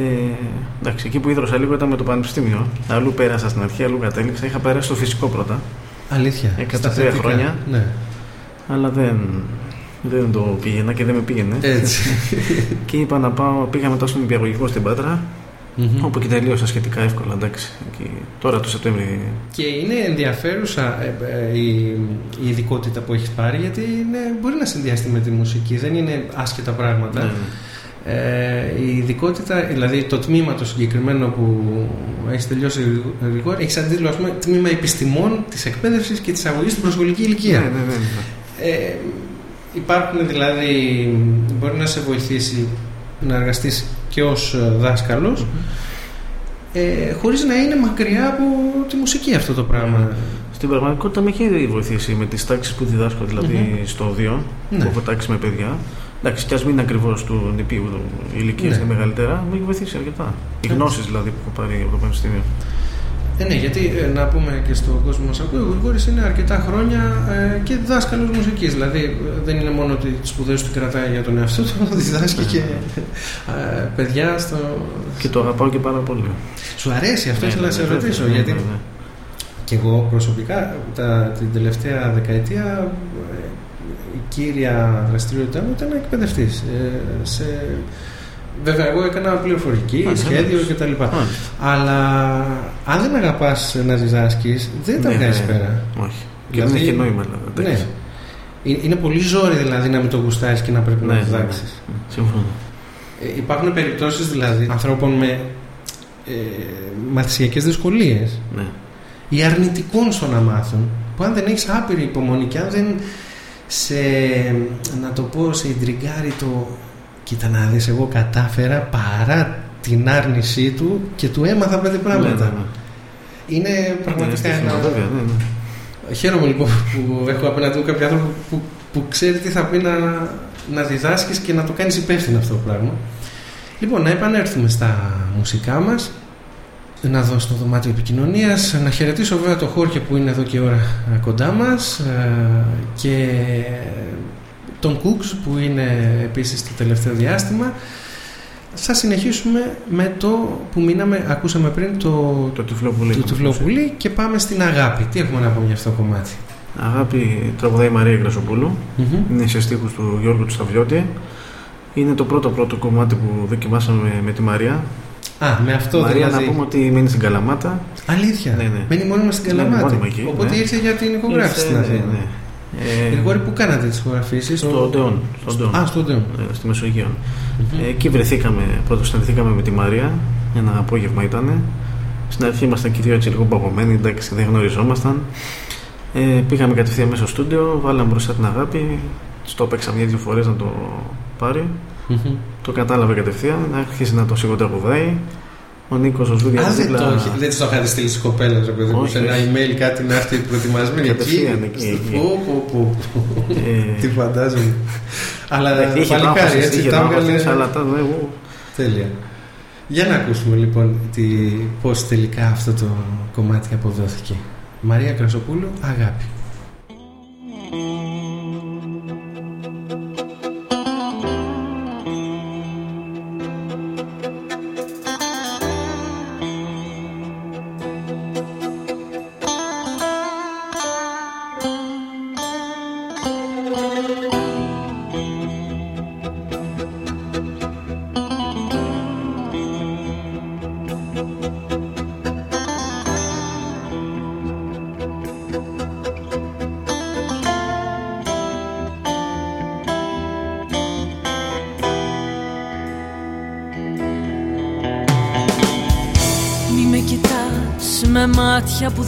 εντάξει, εκεί που ίδρωσα λίγο ήταν με το πανεπιστήμιο. Αλλού πέρασα στην αρχή, αλλού κατέληξα. Είχα περάσει στο φυσικό πρώτα. Αλήθεια. Έκανα Στα τρία θετικά. χρόνια. ναι. Αλλά δεν, δεν το πήγαινα και δεν με πήγαινε. Έτσι. και είπα να πάω, πήγα μετά στον Υπηαγωγικό στην πατρα Μμμ. όπου και τελείωσα σχετικά εύκολα. Εντάξει. Εκεί, τώρα το Σεπτέμβρη. Και είναι ενδιαφέρουσα ε, ε, η, η ειδικότητα που έχεις πάρει γιατί είναι, μπορεί να συνδυαστεί με τη μουσική, δεν είναι άσχετα πράγματα. Ναι. Ε, η ειδικότητα, δηλαδή το τμήμα το συγκεκριμένο που έχεις τελειώσει γρήγορα, έχεις σαν τίτλο ας πούμε, τμήμα επιστημών της εκπαίδευσης και της αγωγής στην προσχολική ηλικία. Ναι, ναι, ναι, ναι. Ε, υπάρχουν δηλαδή, μπορεί να σε βοηθήσει να εργαστείς και ως ε, δάσκαλος ε, χωρίς να είναι μακριά από τη μουσική αυτό το πράγμα. Στην πραγματικότητα με έχει ήδη βοηθήσει με τις τάξεις που διδάσκω, δηλαδή Μμμ. στο Οδείο, Ναι. που έχω τάξει με παιδιά. Εντάξει, κι ας μην είναι ακριβώς του νηπίου, η ηλικίας Ναι. είναι μεγαλύτερα, με έχει βοηθήσει αρκετά. Οι Έτσι. γνώσεις δηλαδή που έχω πάρει από το Πανεπιστήμιο. Ε, ναι, γιατί ε, να πούμε και στον κόσμο που μας ακούει, ο Γρηγόρης είναι αρκετά χρόνια ε, και δάσκαλος μουσικής. Δηλαδή ε, δεν είναι μόνο ότι τις σπουδές του κρατάει για τον εαυτό του, αλλά διδάσκει και ε, παιδιά στο... Και το αγαπάω και πάρα πολύ. Σου αρέσει αυτό, Ναι, ήθελα να ναι, σε ναι, ρωτήσω, ναι, ναι, γιατί ναι. και εγώ προσωπικά τα, την τελευταία δεκαετία ε, η κύρια δραστηριότητά μου ήταν εκπαιδευτής. Ε, σε... Βέβαια, εγώ έκανα πληροφορική, Α, σχέδιο εντάξει. κτλ. Μάλιστα. Αλλά αν δεν αγαπάς να διδάσκεις, δεν τα Ναι, βγάζεις ναι. πέρα. Όχι. Και δεν έχει νόημα, δηλαδή. Ναι. εντάξει. Ε, Είναι πολύ ζόρι δηλαδή να μην το γουστάρεις και να πρέπει Ναι, να ναι, ναι. διδάξεις. Συμφωνώ. Ε, υπάρχουν περιπτώσεις δηλαδή ανθρώπων με ε, μαθησιακές δυσκολίες Ναι. ή αρνητικών στο να μάθουν που αν δεν έχεις άπειρη υπομονή και αν δεν σε, να το πω, σε ιντριγκάρει το κοίτα να δεις εγώ κατάφερα παρά την άρνησή του και του έμαθα πέντε πράγματα. Ναι, ναι, ναι. Είναι Είναι πραγματικά στοιχείο, ένα... βέβαια, ναι, ναι. Χαίρομαι λοιπόν που έχω απέναντί μου κάποιο άνθρωπο που, που ξέρει τι θα πει να, να διδάσκεις και να το κάνεις υπεύθυνο αυτό το πράγμα. Λοιπόν, να επανέλθουμε στα μουσικά μας. Να δω στο δωμάτιο επικοινωνίας. Να χαιρετήσω βέβαια το Χόρκε που είναι εδώ και ώρα ε, κοντά μας ε, και τον Κούξ που είναι επίσης το τελευταίο διάστημα. θα συνεχίσουμε με το που μείναμε, ακούσαμε πριν το, το τυφλοπουλί, το τυφλοπουλί και πάμε στην αγάπη. Τι έχουμε να πούμε για αυτό το κομμάτι; Αγάπη τραγουδάει η Μαρία Γρασοπούλου. Είναι σε στίχους του Γιώργου του Σταυριώτη. Είναι το πρώτο πρώτο κομμάτι που δοκιμάσαμε με τη Μαρία. Α, με αυτό Μαρία δηλαδή. να πούμε ότι μένει στην Καλαμάτα. Αλήθεια. Ναι, ναι. Μένει μόνιμα στην Μένει Καλαμάτα. μόνιμα εκεί, Οπότε ναι. ήρθε για την ηχογράφηση στην Ήρθε, Αθήνα. ναι, ναι. Ε, Γρηγόρη, πού κάνατε τις ηχογραφήσει, στο Ντεόν. Στο Ντεόν. Α, στο Ντεόν. Ε, στη Μεσογείο. Ε, εκεί βρεθήκαμε, πρώτο συναντηθήκαμε με τη Μαρία. Ένα απόγευμα ήταν. Στην αρχή ήμασταν και οι δύο έτσι λίγο παγωμένοι, εντάξει, δεν γνωριζόμασταν. Ε, πήγαμε κατευθείαν μέσα στο στούντιο, βάλαμε μπροστά την αγάπη. Στο έπαιξα μια-δύο φορές να το πάρει. Μμμ. Το κατάλαβε κατευθείαν, άρχισε να το σιγοτραγουδάει. Ο Νίκος ο Ζούδια Α, δεν το, έχει- δεν της το είχατε στείλει στι κοπέλε, ρε παιδί μου, Όχι, σε ένα όχι. email κάτι να έρθει προετοιμασμένη εκεί. Κατευθείαν εκεί, εκεί. Πω, πω, πω. Ε, Τι φαντάζομαι. Αλλά είχε παλικάρι, τράπεζες, έτσι, είχε τα τράπεζες, έβγαλε. αλλά τα ναι, εγώ. Τέλεια. Για να ακούσουμε λοιπόν τι, πώς τελικά αυτό το κομμάτι αποδόθηκε. Μαρία Κρασοπούλου, αγάπη.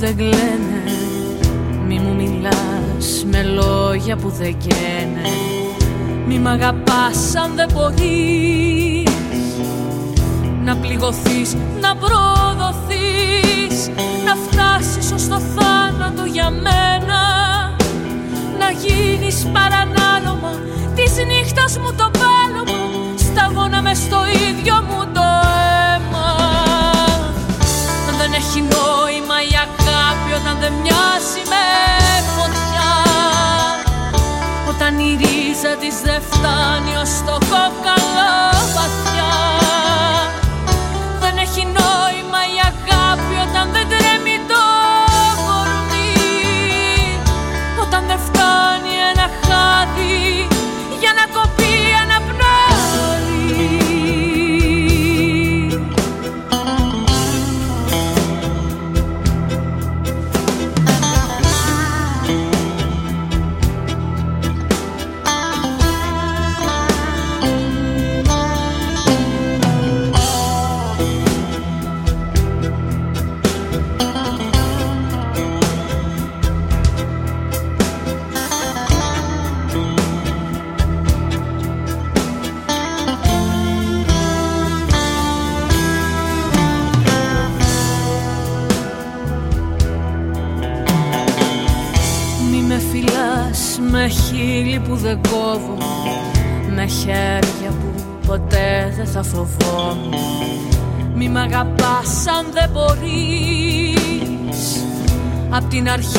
Δεν κλαίνε. Μη μου μιλάς με λόγια που δεν καίνε. Μη μ' αγαπάς αν δεν μπορείς. Να πληγωθείς, να προδοθείς. Να φτάσεις ως το θάνατο για μένα. Να γίνεις παρανάλωμα. Της νύχτας μου το πάλωμα. Σταγόνα μες στο ίδιο της δεν φτάνει την αρχή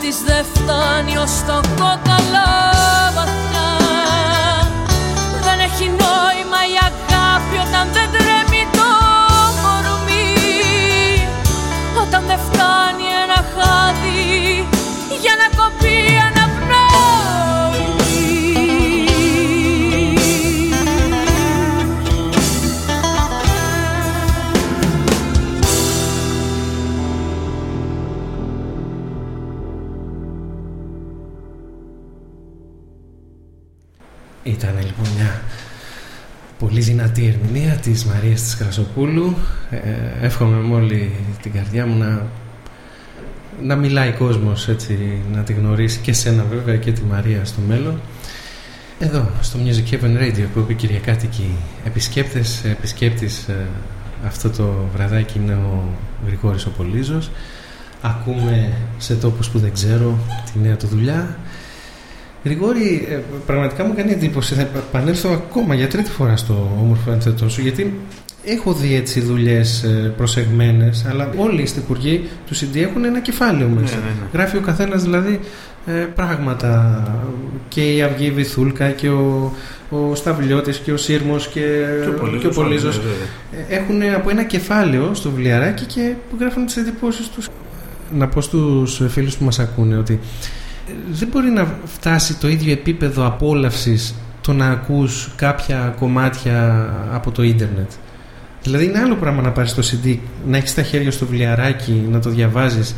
της δεν φτάνει ως το κόκαλο πολύ δυνατή ερμηνεία της Μαρίας της Κρασοπούλου. Ε, εύχομαι με όλη την καρδιά μου να, να μιλάει κόσμος έτσι, να τη γνωρίσει και σένα βέβαια και τη Μαρία στο μέλλον. Εδώ στο Music Heaven Radio που είπε Κυριακάτικοι επισκέπτες επισκέπτης ε, αυτό το βραδάκι είναι ο Γρηγόρης ο Πολύζος ακούμε σε τόπους που δεν ξέρω τη νέα του δουλειά Γρηγόρη, ε, πραγματικά μου κάνει εντύπωση. Θα επανέλθω ακόμα για τρίτη φορά στο όμορφο ένθετό σου, γιατί έχω δει έτσι δουλειές προσεγμένες, αλλά όλοι οι στοιχουργοί του CD έχουν ένα κεφάλαιο μέσα. Ναι, ναι, ναι. Γράφει ο καθένας δηλαδή ε, πράγματα. Και η Αυγή Βυθούλκα και ο, ο Σταυλιώτης και ο Σύρμος και, Πολύζος, και ο Πολύζος ναι, βέβαια. έχουν από ένα κεφάλαιο στο βιβλιαράκι και γράφουν τις εντυπώσεις τους. Να πω στους φίλους που μας ακούνε ότι δεν μπορεί να φτάσει το ίδιο επίπεδο απόλαυσης το να ακούς κάποια κομμάτια από το ίντερνετ. Δηλαδή είναι άλλο πράγμα να πάρεις το CD, να έχεις τα χέρια στο βιβλιαράκι, να το διαβάζεις,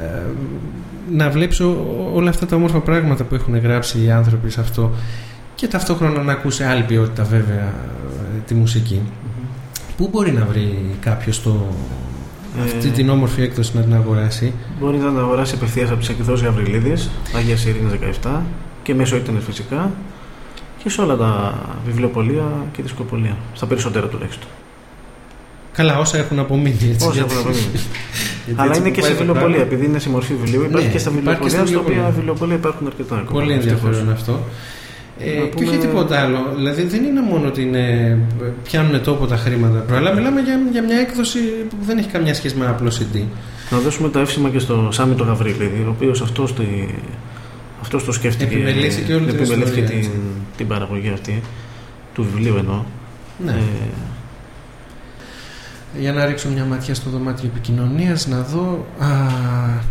ε, να βλέπεις ό- όλα αυτά τα όμορφα πράγματα που έχουν γράψει οι άνθρωποι σε αυτό και ταυτόχρονα να ακούσει άλλη ποιότητα βέβαια ε, τη μουσική. Πού μπορεί να βρει κάποιος το, Ε, αυτή την όμορφη έκδοση να την αγοράσει. Μπορεί να την αγοράσει απευθείας από τις εκδόσεις Γαβριλίδης, Αγία Ειρήνης 17 και μέσω ίντερνετ φυσικά και σε όλα τα βιβλιοπολία και δισκοπολία. Στα περισσότερα τουλάχιστον. Καλά, όσα έχουν απομείνει έτσι. Όσα γιατί- έχουν απομείνει. γιατί Αλλά έτσι είναι που και πάει σε το βιβλιοπολία, πράγμα- επειδή είναι σε μορφή βιβλίου. Υπάρχει Ναι, και στα υπάρχει και βιβλιοπολία, στα στα οποία βιβλιοπολία. βιβλιοπολία υπάρχουν αρκετά ακόμα. Πολύ δυστυχώς. ενδιαφέρον αυτό. Ε, Να Και όχι πούμε- τίποτα άλλο. Δηλαδή δεν είναι μόνο ότι είναι, πιάνουν τόπο τα χρήματα, αλλά μιλάμε για, για μια έκδοση που δεν έχει καμιά σχέση με ένα απλό CD. Να δώσουμε τα εύσημα και στο Σάμι το Γαβρίλη, ο οποίος αυτός αυτός το σκέφτηκε. Επιμελήθηκε όλη την επιμελήθηκε ιστορία, την, έτσι. την παραγωγή αυτή του βιβλίου εννοώ. Ναι. Ε, Για να ρίξω μια ματιά στο δωμάτιο επικοινωνίας να δω α,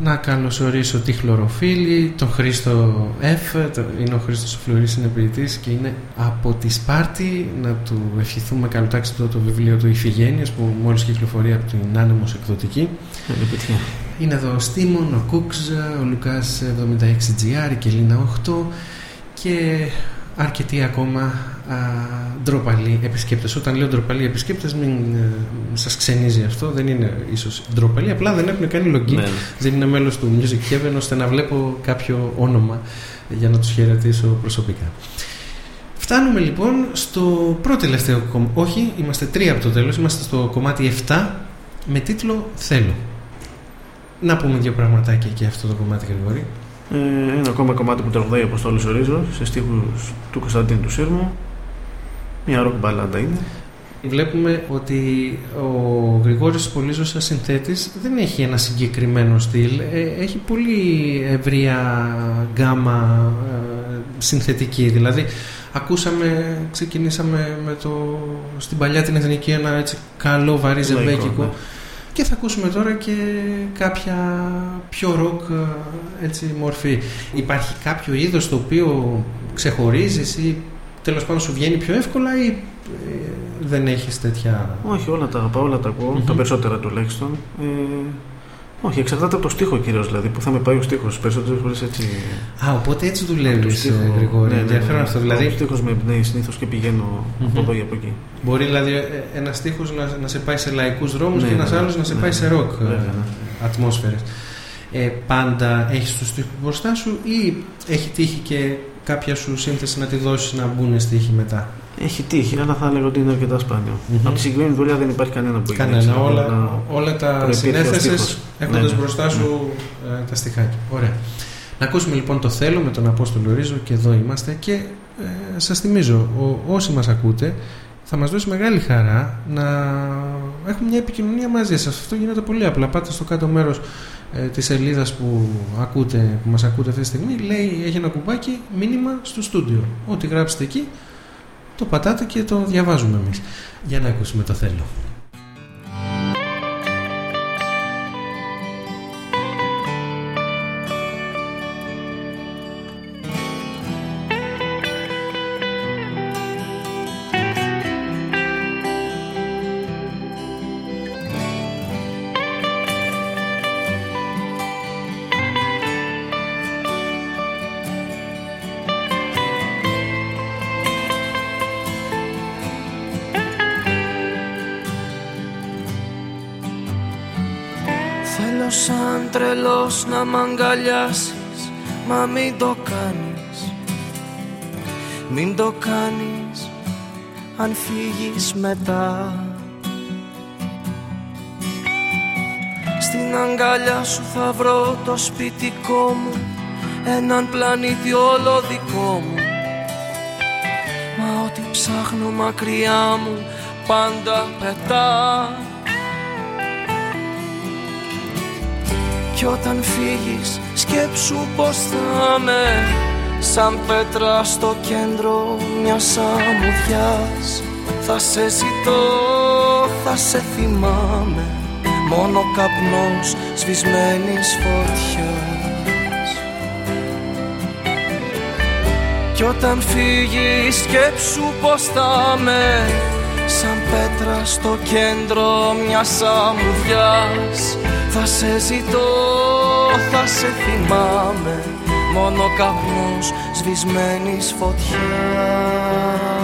να καλωσορίσω τη Χλωροφίλη τον Χρήστο F το- είναι ο Χρήστος ο Φλωρίς είναι ποιητής και είναι από τη Σπάρτη να του ευχηθούμε καλοτάξει το, το βιβλίο του Ιφηγένειας που μόλις κυκλοφορεί από την Άνεμος εκδοτική καλή επιτυχία. είναι εδώ ο Στίμων, ο Κούξ, ο Λουκάς 76GR, η Κελίνα 8 και αρκετοί ακόμα α, ντροπαλοί επισκέπτες. Όταν λέω ντροπαλοί επισκέπτες μην ε, σας ξενίζει αυτό, δεν είναι ίσως ντροπαλοί, απλά δεν έχουν κάνει login, Ναι, ναι. δεν είναι μέλος του Music Heaven ώστε να βλέπω κάποιο όνομα για να τους χαιρετήσω προσωπικά. Φτάνουμε λοιπόν στο πρώτο τελευταίο κομμάτι. Όχι, είμαστε τρία από το τέλος. Είμαστε στο κομμάτι 7 με τίτλο Θέλω. Να πούμε δύο πραγματάκια και αυτό το κομμάτι Γρηγόρη. Ε, ένα ακόμα κομμάτι που τραγουδάει ο Αποστόλης Ορίζος σε στίχους του Κωνσταντίνου του Σύρμου. Μια ροκ μπαλάντα είναι. Βλέπουμε ότι ο Γρηγόρης Πολύζος σαν συνθέτης δεν έχει ένα συγκεκριμένο στυλ. Ε, έχει πολύ ευρεία γκάμα ε, συνθετική. Δηλαδή ακούσαμε, ξεκινήσαμε με το, στην παλιά την εθνική ένα έτσι καλό βαρύ Λαϊκό, ζεμπέκικο. ναι. Και θα ακούσουμε τώρα και κάποια πιο ροκ ε, έτσι, μορφή. Υπάρχει κάποιο είδος το οποίο ξεχωρίζεις ή τέλος πάντων σου βγαίνει πιο εύκολα ή ε, δεν έχεις τέτοια... Όχι, όλα τα αγαπάω, όλα τα ακούω, Μμμ. τα περισσότερα τουλάχιστον. Ε, όχι, εξαρτάται από το στίχο κυρίως, δηλαδή που θα με πάει ο στίχος. Περισσότερες φορές έτσι. Α, οπότε έτσι από το δουλεύεις στίχο. ε, Γρηγόρη. Ναι, ναι, ναι. Ενδιαφέρον αυτό. Δηλαδή Ο στίχος με εμπνέει συνήθως και πηγαίνω Μμμ. από εδώ ή από εκεί. μπορεί δηλαδή ε, ένας στίχος να, να σε πάει σε λαϊκούς δρόμους Ναι, και ένας ναι, άλλος να σε ναι, πάει ναι. σε ροκ ε, Βέβαια, ναι. ατμόσφαιρες. Ε, πάντα έχεις τους στίχους μπροστά σου ή έχει τύχει και κάποια σου σύνθεση να τη δώσεις να μπουν στίχοι μετά; Έχει τύχει, αλλά θα έλεγα ότι είναι αρκετά σπάνιο. Μμμ. Από τη συγκεκριμένη δουλειά δεν υπάρχει κανένα που έχει Κανένα, ανοίξει, όλα, να- όλα τα προϋπήρχε ο συνέθεσες στίχος. έχοντας Ναι, ναι. μπροστά σου ε, τα στιχάκια. Ωραία. Να ακούσουμε λοιπόν το θέλω με τον Απόστολο Ρίζο και εδώ είμαστε και ε, σας θυμίζω ο, όσοι μας ακούτε θα μας δώσει μεγάλη χαρά να έχουμε μια επικοινωνία μαζί σας. Αυτό γίνεται πολύ απλά. Πάτε στο κάτω μέρος ε, της σελίδας που, ακούτε, που μας ακούτε αυτή τη στιγμή λέει έχει ένα κουμπάκι μήνυμα στο στούντιο. Ό,τι γράψετε εκεί το πατάτε και το διαβάζουμε εμείς. Για να ακούσουμε το θέλω. Θέλω τρελός να μ' αγκαλιάσεις Μα μην το κάνεις. Μην το κάνεις Αν φύγεις μετά. Στην αγκαλιά σου θα βρω το σπιτικό μου Έναν πλανήτη όλο δικό μου. Μα ό,τι ψάχνω μακριά μου πάντα πετά Κι όταν φύγεις σκέψου πως θα με Σαν πέτρα στο κέντρο μιας αμμουδιάς. Θα σε ζητώ, θα σε θυμάμαι Μόνο καπνός σβησμένης φωτιάς. Κι όταν φύγεις σκέψου πως θα με Σαν πέτρα στο κέντρο μιας αμμουδιάς Θα σε ζητώ, θα σε θυμάμαι. Μόνο καπνός σβησμένης φωτιάς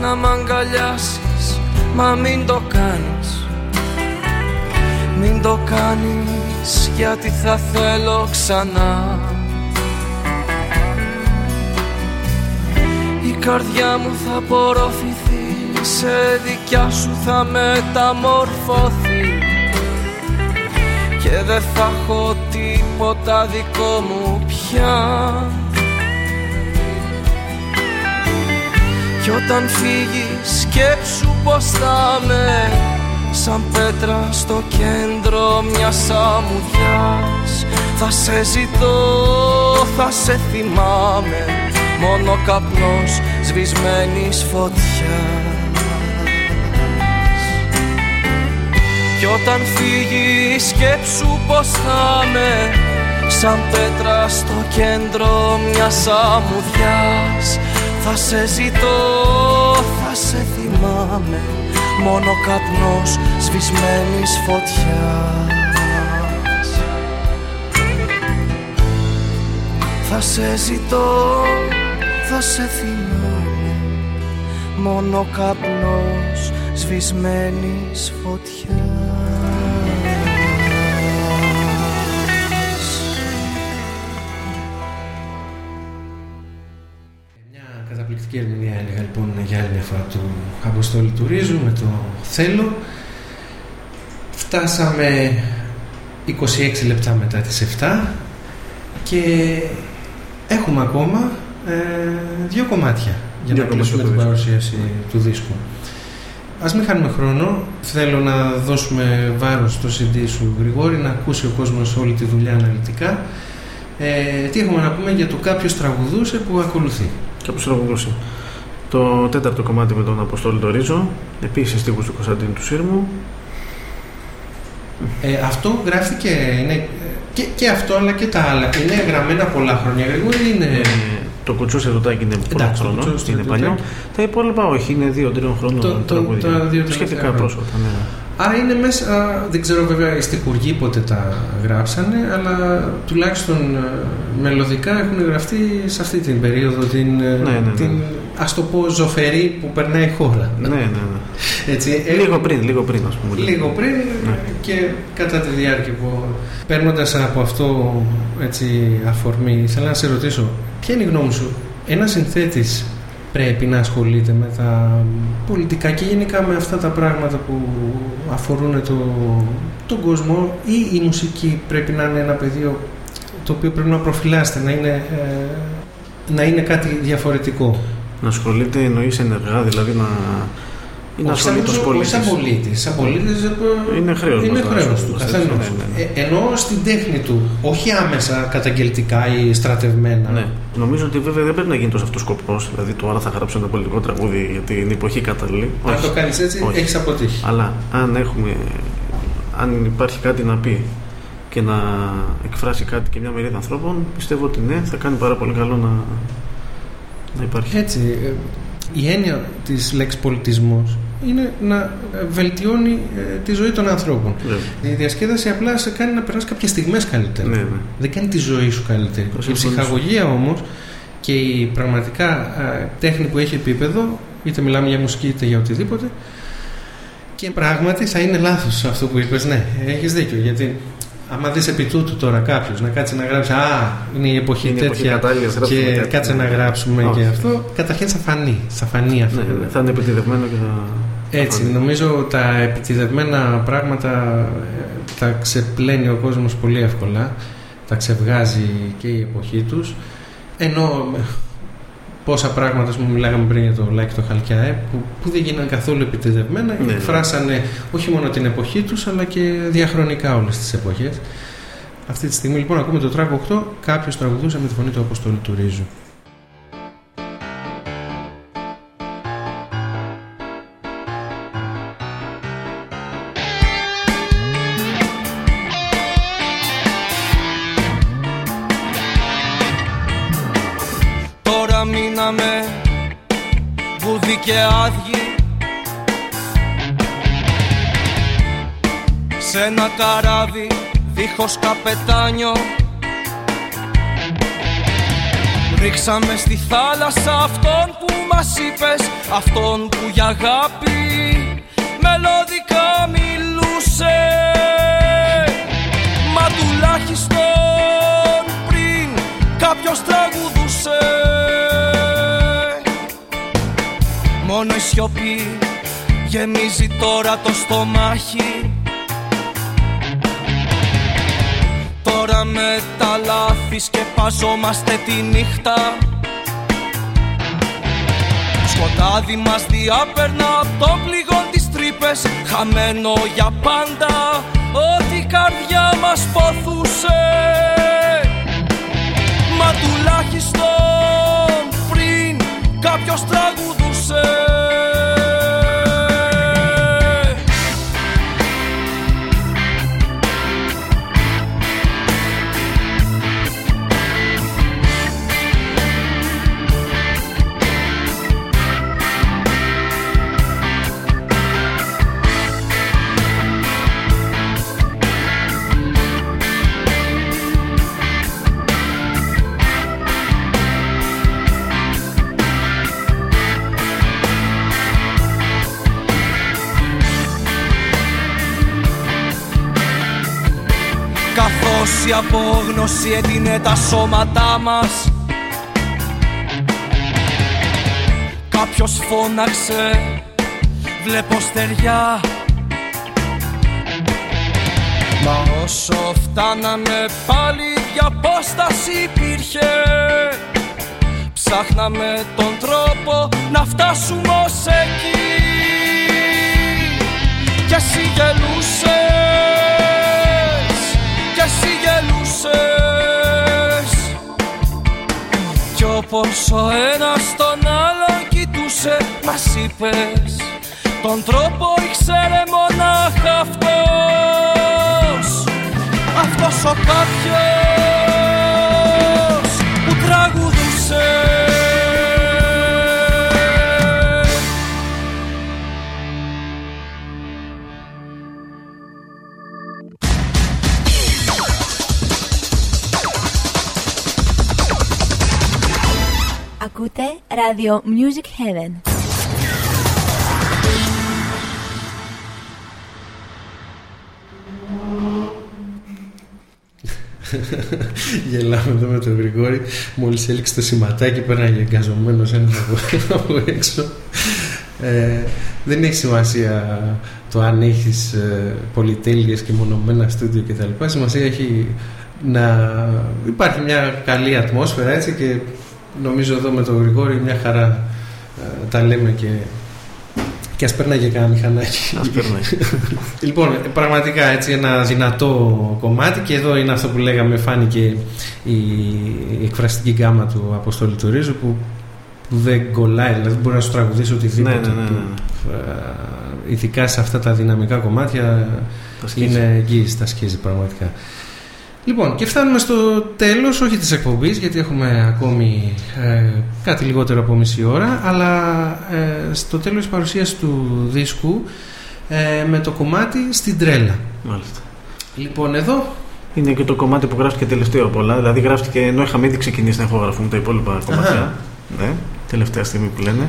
να μ' αγκαλιάσεις Μα μην το κάνεις. Μην το κάνεις γιατί θα θέλω ξανά. Η καρδιά μου θα απορροφηθεί Σε δικιά σου θα μεταμορφωθεί. Και δεν θα έχω τίποτα δικό μου πια Κι όταν φύγεις σκέψου πως θα με Σαν πέτρα στο κέντρο μιας αμμουδιάς. Θα σε ζητώ, θα σε θυμάμαι Μόνο καπνός σβησμένης φωτιάς. Κι όταν φύγεις σκέψου πως θα με Σαν πέτρα στο κέντρο μιας αμμουδιάς θα σε ζητώ, θα σε θυμάμαι. Μόνο καπνός σβησμένης φωτιάς. Θα σε ζητώ, θα σε θυμάμαι. Μόνο καπνός σβησμένης φωτιάς για άλλη μια φορά του Αποστόλη του Ρίζου με το θέλω. Φτάσαμε 26 λεπτά μετά τις 7 και έχουμε ακόμα ε, δύο κομμάτια για Δύο να κλείσουμε την κομμάτια του παρουσίαση του δίσκου. Ας μην χάνουμε χρόνο. Θέλω να δώσουμε βάρος στο CD σου Γρηγόρη, να ακούσει ο κόσμος όλη τη δουλειά αναλυτικά. Ε, τι έχουμε να πούμε για το κάποιος τραγουδούσε που ακολουθεί. Κάποιος τραγουδούσε. Το τέταρτο κομμάτι με τον Αποστόλη το Ρίζο, επίσης στίχους του Κωνσταντίνου του Σύρμου. Ε, αυτό γράφτηκε, είναι, και, και αυτό αλλά και τα άλλα. Είναι γραμμένα πολλά χρόνια Γρηγόρη ή είναι... Ε, το κουτσός σε ρωτάκι είναι πολλά Εντάξει, το χρόνο, κουτσός σε είναι ρωτάκι. παλιό. Τα υπόλοιπα όχι, είναι δύο-τριών χρόνων Το- το- τραγούδια. τα δύο-τρία Σχετικά χρόνια. πρόσφατα, ναι. Άρα είναι μέσα, α, δεν ξέρω βέβαια οι στιχουργοί πότε τα γράψανε, αλλά τουλάχιστον ε, μελωδικά έχουν γραφτεί σε αυτή την περίοδο την, ε, Ναι, ναι, ναι. την ας το πω ζωφερή που περνάει η χώρα. Ναι, ναι, ναι. Έτσι, ε, Λίγο πριν, λίγο πριν, ας πούμε. Λίγο πριν Ναι. και κατά τη διάρκεια που παίρνοντας από αυτό έτσι, αφορμή, ήθελα να σε ρωτήσω, ποια είναι η γνώμη σου, ένας συνθέτης πρέπει να ασχολείται με τα πολιτικά και γενικά με αυτά τα πράγματα που αφορούν το, τον κόσμο ή η μουσική πρέπει να είναι ένα πεδίο το οποίο πρέπει να προφυλάσσεται, να είναι, ε, να είναι κάτι διαφορετικό. Να ασχολείται εννοείς ενεργά, δηλαδή να είναι Όχι σαν- ασχολήτως όχι πολίτης. σαν πολίτης. Σαν πολίτης, ε, Είναι χρέος είναι μας τώρα, χρέος στο- του στο- καθενός. ναι, ναι, ναι. Ε, ενώ στην τέχνη του, όχι άμεσα καταγγελτικά ή στρατευμένα. Ναι. Νομίζω ότι βέβαια δεν πρέπει να γίνει τόσο αυτό ο σκοπό. Δηλαδή το άρα θα γράψω ένα πολιτικό τραγούδι για την εποχή κατάλληλη. Αν Όχι. το κάνεις έτσι, Όχι. έχεις αποτύχει. Αλλά αν έχουμε. Αν υπάρχει κάτι να πει και να εκφράσει κάτι και μια μερίδα ανθρώπων, πιστεύω ότι ναι, θα κάνει πάρα πολύ καλό να, να υπάρχει. Έτσι, ε, η έννοια της λέξης πολιτισμός είναι να ε, βελτιώνει ε, τη ζωή των ανθρώπων. Ναι. Η διασκέδαση απλά σε κάνει να περάσει κάποιες στιγμές καλύτερα. Ναι, ναι. Δεν κάνει τη ζωή σου καλύτερη. Το Η συμφωνήσω. ψυχαγωγία όμως και η πραγματικά ε, τέχνη που έχει επίπεδο, είτε μιλάμε για μουσική είτε για οτιδήποτε, και πράγματι θα είναι λάθος αυτό που είπες. Ναι, έχεις δίκιο. Γιατί άμα δεις επί τούτου τώρα κάποιος να κάτσει να γράψει «Α, είναι η εποχή Είναι η εποχή τέτοια κατάλληλης, ας γράψουμε και κάτι». κάτσε να γράψουμε Όχι. και αυτό», καταρχήν θα φανεί. Θα φανεί αυτό. Ναι, ναι, θα είναι επιτεδευμένο και θα. Έτσι, νομίζω τα επιτιδευμένα πράγματα ε, τα ξεπλένει ο κόσμος πολύ εύκολα, τα ξεβγάζει και η εποχή τους, ενώ ε, πόσα πράγματα, ας πούμε, μιλάγαμε πριν για το Λάκη το Χαλκιάε, που, που δεν γίνανε καθόλου επιτιδευμένα, Ναι. εκφράσανε όχι μόνο την εποχή τους, αλλά και διαχρονικά όλες τις εποχές. Αυτή τη στιγμή λοιπόν ακούμε το τράκο 8, κάποιος τραγουδούσε με τη φωνή του Αποστόλου του Ρίζου. Σε ένα καράβι δίχως καπετάνιο. Ρίξαμε στη θάλασσα αυτόν που μας είπες Αυτόν που για αγάπη μελωδικά μιλούσε. Μα τουλάχιστον πριν κάποιος τραγουδούσε. Μόνο η σιωπή γεμίζει τώρα το στομάχι Τώρα με τα λάθης σκεπαζόμαστε τη νύχτα. Σκοτάδι μας διάπερνα απ' τον πληγόν τις τρύπες. Χαμένο για πάντα ό,τι η καρδιά μας ποθούσε. Μα τουλάχιστον πριν κάποιος τραγουδούσε απόγνωση έντυνε τα σώματά μας. Κάποιος φώναξε Βλέπω στεριά. Μα όσο φτάναμε πάλι για απόσταση υπήρχε. Ψάχναμε τον τρόπο να φτάσουμε ως εκεί. Κι εσύ γελούσες. Κι εσύ γελούσες Κι όπως ο ένας τον άλλον κοιτούσε Μας είπες Τον τρόπο ήξερε μονάχα αυτός Αυτός ο κάποιος που τραγουδούσε Ακούτε ράδιο Music Heaven. Γελάμε εδώ με τον Γρηγόρη. Μόλις έλειξε το σηματάκι, πέραγε εγκαζωμένος ένας από, από έξω. Ε, δεν έχει σημασία το αν έχεις ε, πολυτέλειες και μονομένα στούντιο κτλ. Σημασία έχει να υπάρχει μια καλή ατμόσφαιρα έτσι και νομίζω εδώ με τον Γρηγόρη μια χαρά ε, τα λέμε και, Και ας περνάει και κανένα μηχανάκι. Ας περνάει. λοιπόν, πραγματικά έτσι ένα δυνατό κομμάτι και εδώ είναι αυτό που λέγαμε, φάνηκε η εκφραστική γκάμα του Αποστόλη του Ρίζου που που δεν κολλάει, δηλαδή μπορεί να σου τραγουδήσει οτιδήποτε. Ναι, ναι, ναι, ναι. που, ε, ειδικά σε αυτά τα δυναμικά κομμάτια Τα σκίζει. είναι εγγύηση, τα σκίζει πραγματικά. Λοιπόν, και φτάνουμε στο τέλος, όχι της εκπομπής, γιατί έχουμε ακόμη ε, κάτι λιγότερο από μισή ώρα, αλλά ε, στο τέλος της παρουσίας του δίσκου ε, με το κομμάτι «Στην τρέλα». Μάλιστα. Λοιπόν, εδώ Είναι και το κομμάτι που γράφτηκε τελευταίο από όλα. Δηλαδή γράφτηκε ενώ είχαμε ήδη ξεκινήσει να ηχογραφούμε τα υπόλοιπα κομμάτια. Ναι, τελευταία στιγμή που λένε.